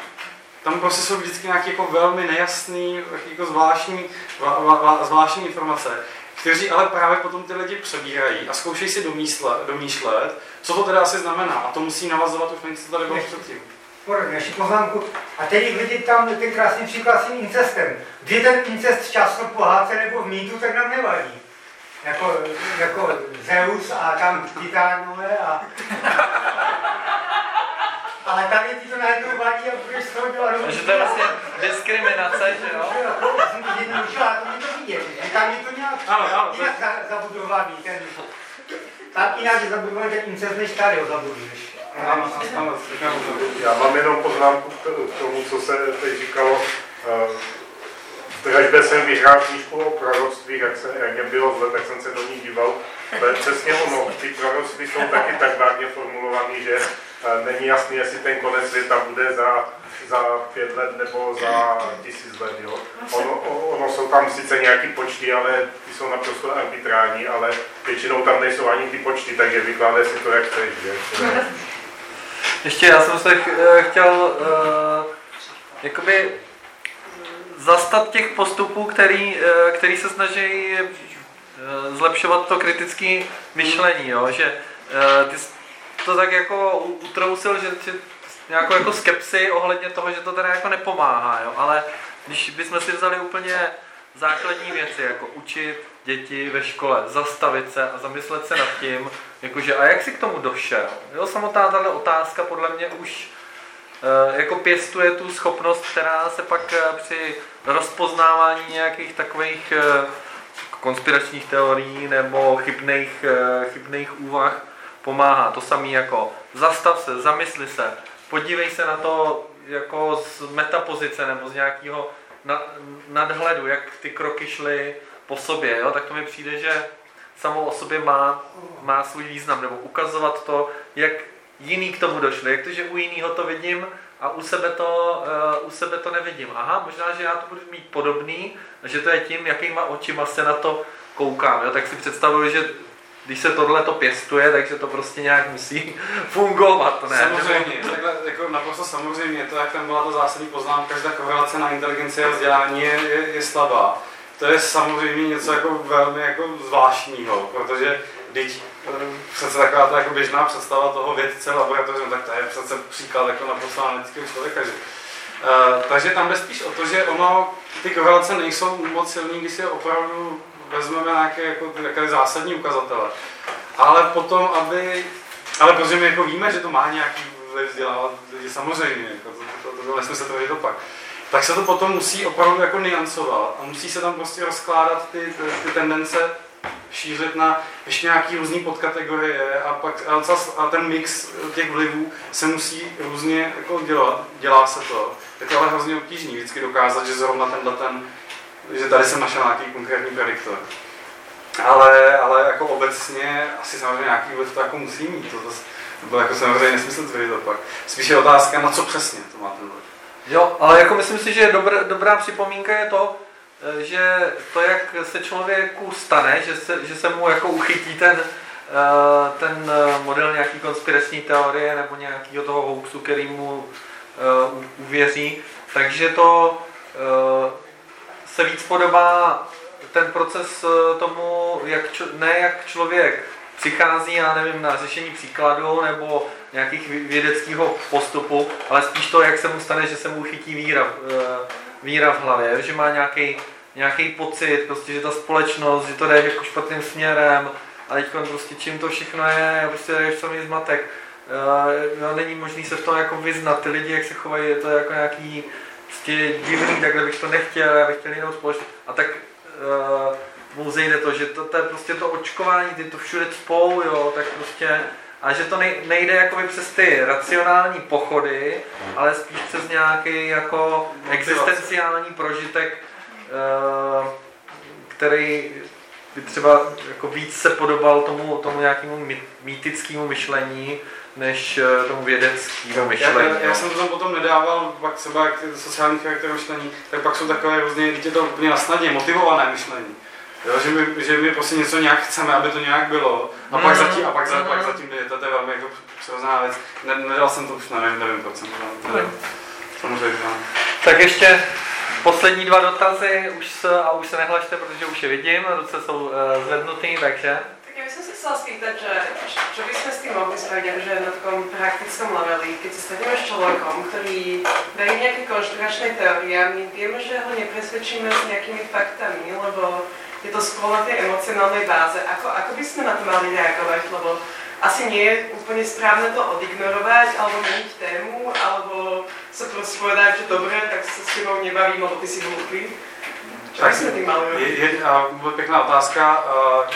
Tam prostě jsou vždycky nějaké jako velmi nejasný, jako zvláštní, vla, vla, zvláštní informace, kteří ale právě potom ty lidi přebírají a zkoušejí si domýšlet, domýšlet, co to teda asi znamená. A to musí navazovat už na něco, co tady bylo předtím. Ještě poznámku. A teď vidět tam ten krásný příklad s tím incestem. Kdy ten incest často pohádce nebo v mýtu, tak nám nevadí jako, jako Zeus a tam Titánové a... Ale tady ti to najednou vadí a budeš z toho dělat Takže to je vlastně diskriminace, že jo? Já jsem to jednoduše, ale to mi to vidět, že tam je to nějak ano, ano, jinak za, zabudovaný, ten... Tam jinak je zabudovaný ten incest, než tady ho zabuduješ. Já mám jenom poznámku k tomu, co se teď říkalo. Dražbě jsem vyhrál knížku o proroctví, jak, se, jak mě bylo zle, tak jsem se do ní díval. Je přesně ono, ty proroctví jsou taky tak vágně formulované, že není jasný, jestli ten konec světa bude za, za pět let nebo za tisíc let. Jo? Ono, ono jsou tam sice nějaký počty, ale ty jsou naprosto arbitrální, ale většinou tam nejsou ani ty počty, takže vykládej si to, jak chceš. Že? Ještě já jsem se chtěl uh, jakoby zastat těch postupů, který, eh, který se snaží eh, zlepšovat to kritické myšlení, jo? že eh, ty to tak jako utrousil, že, že nějakou jako skepsy ohledně toho, že to teda jako nepomáhá, jo? ale když bychom si vzali úplně základní věci, jako učit děti ve škole, zastavit se a zamyslet se nad tím, jakože a jak si k tomu došel. Jo, samotná tato otázka podle mě už jako pěstuje tu schopnost, která se pak eh, při rozpoznávání nějakých takových eh, konspiračních teorií nebo chybných, chybných úvah pomáhá. To samé jako zastav se, zamysli se, podívej se na to jako z metapozice nebo z nějakého nadhledu, jak ty kroky šly po sobě, jo? tak to mi přijde, že samo o sobě má, má svůj význam, nebo ukazovat to, jak jiný k tomu došli. Jak to, že u jiného to vidím a u sebe to, uh, u sebe to nevidím. Aha, možná, že já to budu mít podobný, že to je tím, jakýma očima se na to koukám. Jo? Tak si představuju, že když se tohle to pěstuje, takže to prostě nějak musí fungovat. Ne? Samozřejmě, takhle, jako naprosto samozřejmě, to jak tam byla ta zásadní poznámka, že ta korelace na inteligenci a vzdělání je, je, je slabá. To je samozřejmě něco jako velmi jako zvláštního, protože eh, přece taková ta jako běžná představa toho vědce laboratoře, no tak to je přece příklad jako naprosto analytického člověka. Že? Uh, takže tam jde spíš o to, že ono, ty korelace nejsou moc silný, když je opravdu vezmeme nějaké jako, takové zásadní ukazatele. Ale potom, aby, ale protože my jako víme, že to má nějaký vliv vzdělávat lidi samozřejmě, jako to, to, to, to to je to pak. Tak se to potom musí opravdu jako niancovat a musí se tam prostě rozkládat ty, ty, ty tendence šířit na ještě nějaký různý podkategorie a pak a, ten mix těch vlivů se musí různě jako dělat, dělá se to. Je to ale hrozně obtížný vždycky dokázat, že zrovna tenhle ten, že tady jsem našel nějaký konkrétní prediktor. Ale, ale jako obecně asi samozřejmě nějaký vliv to jako musí mít. To, to, to bylo jako samozřejmě nesmysl tvrdit pak. Spíš je otázka, na co přesně to má ten vliv. Jo, ale jako myslím si, že dobrá, dobrá připomínka je to, že to, jak se člověku stane, že se, že se mu jako uchytí ten, eh, ten eh, model nějaký konspirační teorie nebo nějakého toho hoaxu, který mu uvěří, takže to se víc podobá ten proces tomu, jak, ne jak člověk přichází, já nevím, na řešení příkladu nebo nějakých vědeckého postupu, ale spíš to, jak se mu stane, že se mu chytí víra, víra v hlavě, že má nějaký, nějaký pocit, prostě, že ta společnost, že to jde jako špatným směrem a teď prostě čím to všechno je, prostě je samý zmatek. Uh, není možný se v tom jako vyznat, ty lidi, jak se chovají, je to jako nějaký prostě divný, takhle bych to nechtěl, já bych chtěl jinou společnost. A tak uh, mu zejde to, že to, to je prostě to očkování, ty to všude spou, jo, tak prostě a že to nejde jakoby přes ty racionální pochody, ale spíš přes nějaký jako existenciální prožitek, eh, který by třeba jako víc se podobal tomu, tomu nějakému mýtickému myšlení, než eh, tomu vědeckému myšlení. Já, já, jsem to tam potom nedával, pak třeba jak sociální charaktery myšlení, tak pak jsou takové různě, je to úplně na snadě, motivované myšlení. Jo, že, my, že my prostě něco nějak chceme, aby to nějak bylo. A mm. pak zatím, a pak, za, pak zatím je to, to je velmi jako přirozená věc. Ne, nedal jsem to už, nevím, nevím proč jsem to nedal. Samozřejmě. Tak ještě poslední dva dotazy už se, a už se nehlašte, protože už je vidím, ruce jsou uh, zvednutý, takže... Tak já bych se chcela spýtať, že čo by sme s tým mohli spraviť, že na takom praktickom leveli, keď sa stretneme s človekom, ktorý darí nejaké konšpiračné teórie a my vieme, že ho nepresvedčíme s nejakými faktami, lebo je to skôr na tej emocionálnej báze. Ako, ako by sme na to mali reagovať, lebo asi nie je úplne správne to odignorovať, alebo meniť tému, alebo sa prostě povedať, že dobre, tak sa s tebou nebavím, lebo ty si hlupý. Čo by sme tým mali Je, je, uh, pěkná otázka. Uh,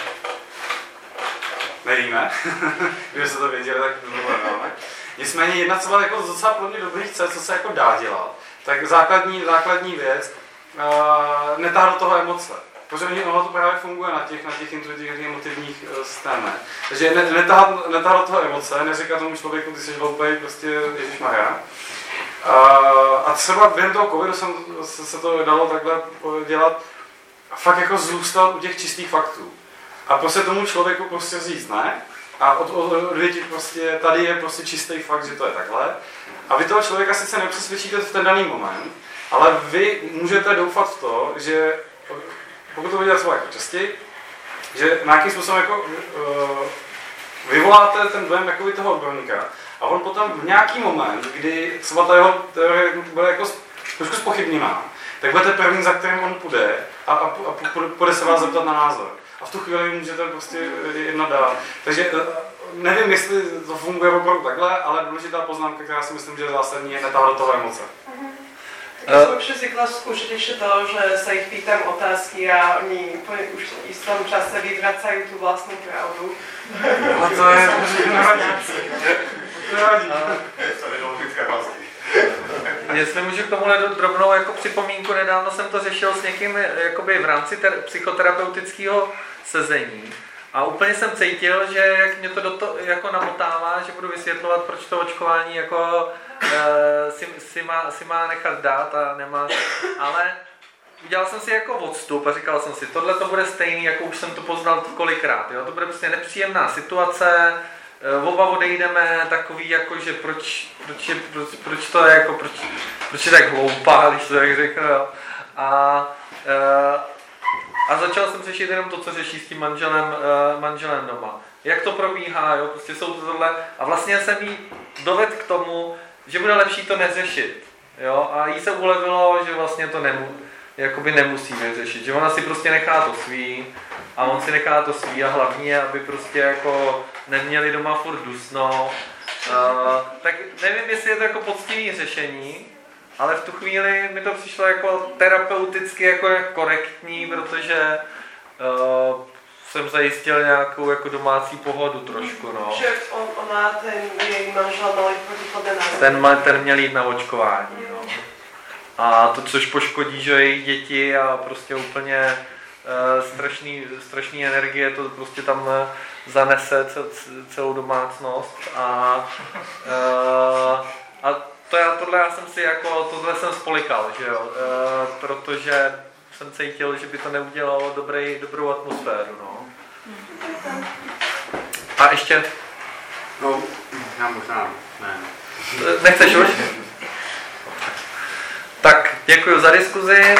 nevíme. Kdyby se to věděli, tak to nemáme. Nicméně jedna co jako docela pro mě dobrých cest, co se jako dá dělat, tak základní, základní věc, uh, netá do toho emoce. Oni, ono to právě funguje na těch, na těch intuitivních emotivních uh, systémech. Takže ne, netahat, toho emoce, neříkat tomu člověku, ty jsi hloupej, prostě Ježíš Maria. Uh, a třeba během toho covidu jsem, se, se to dalo takhle dělat, fakt jako zůstal u těch čistých faktů. A prostě tomu člověku prostě říct ne, a od, od, prostě, tady je prostě čistý fakt, že to je takhle. A vy toho člověka sice nepřesvědčíte v ten daný moment, ale vy můžete doufat v to, že pokud to uděláte třeba jako častěji, že nějakým způsobem jako, uh, vyvoláte ten dojem jako toho odborníka a on potom v nějaký moment, kdy třeba ta jeho teorie bude jako trošku spochybněná, tak budete první, za kterým on půjde a, a, a půjde se vás zeptat na názor. A v tu chvíli můžete prostě jednat dál. Takže eh, nevím, jestli to funguje opravdu takhle, ale důležitá poznámka, která si myslím, že je zásadní, je netáhat do toho emoce. Uh-huh. Som ešte si klas skúšať ešte to, že sa ich pýtam otázky a oni po už v istom čase vyvracajú tú vlastnú pravdu. No to je Jestli můžu k tomu drobnou jako připomínku, nedávno jsem to řešil s někým jakoby v rámci ter- psychoterapeutického sezení. A úplně jsem cítil, že jak mě to, do to jako namotává, že budu vysvětlovat, proč to očkování jako si, si, má, si má nechat dát a nemá. Ale udělal jsem si jako odstup a říkal jsem si, tohle to bude stejný, jako už jsem to poznal kolikrát. Jo? To bude prostě nepříjemná situace, uh, oba odejdeme takový, jako že proč, proč, je, proč, proč to je jako, proč, proč je tak hloupá, když to tak řeknu. Jo? A uh, a začal jsem řešit jenom to, co řeší s tím manželem, manželem doma. Jak to probíhá, jo, prostě jsou to tohle. A vlastně jsem jí doved k tomu, že bude lepší to neřešit. Jo, a jí se ulevilo, že vlastně to nemů, jakoby nemusí vyřešit, že ona si prostě nechá to svý a on si nechá to svý a hlavní je, aby prostě jako neměli doma furt dusno. Uh, tak nevím, jestli je to jako poctivý řešení, ale v tu chvíli mi to přišlo jako terapeuticky jako korektní, protože uh, jsem zajistil nějakou jako domácí pohodu trošku, no. Že on, ona, ten její manžel mal protichodné Ten, ten měl jít na očkování, no. A to, což poškodí, že jejich děti a prostě úplně uh, strašný, strašný energie to prostě tam uh, zanese celou domácnost a, uh, a to já, tohle já jsem si jako, tohle jsem spolikal, že jo, uh, protože jsem cítil, že by to neudělalo dobrý, dobrou atmosféru, no. A ještě? No, já možná ne. Nechceš už? Tak, děkuji za diskuzi.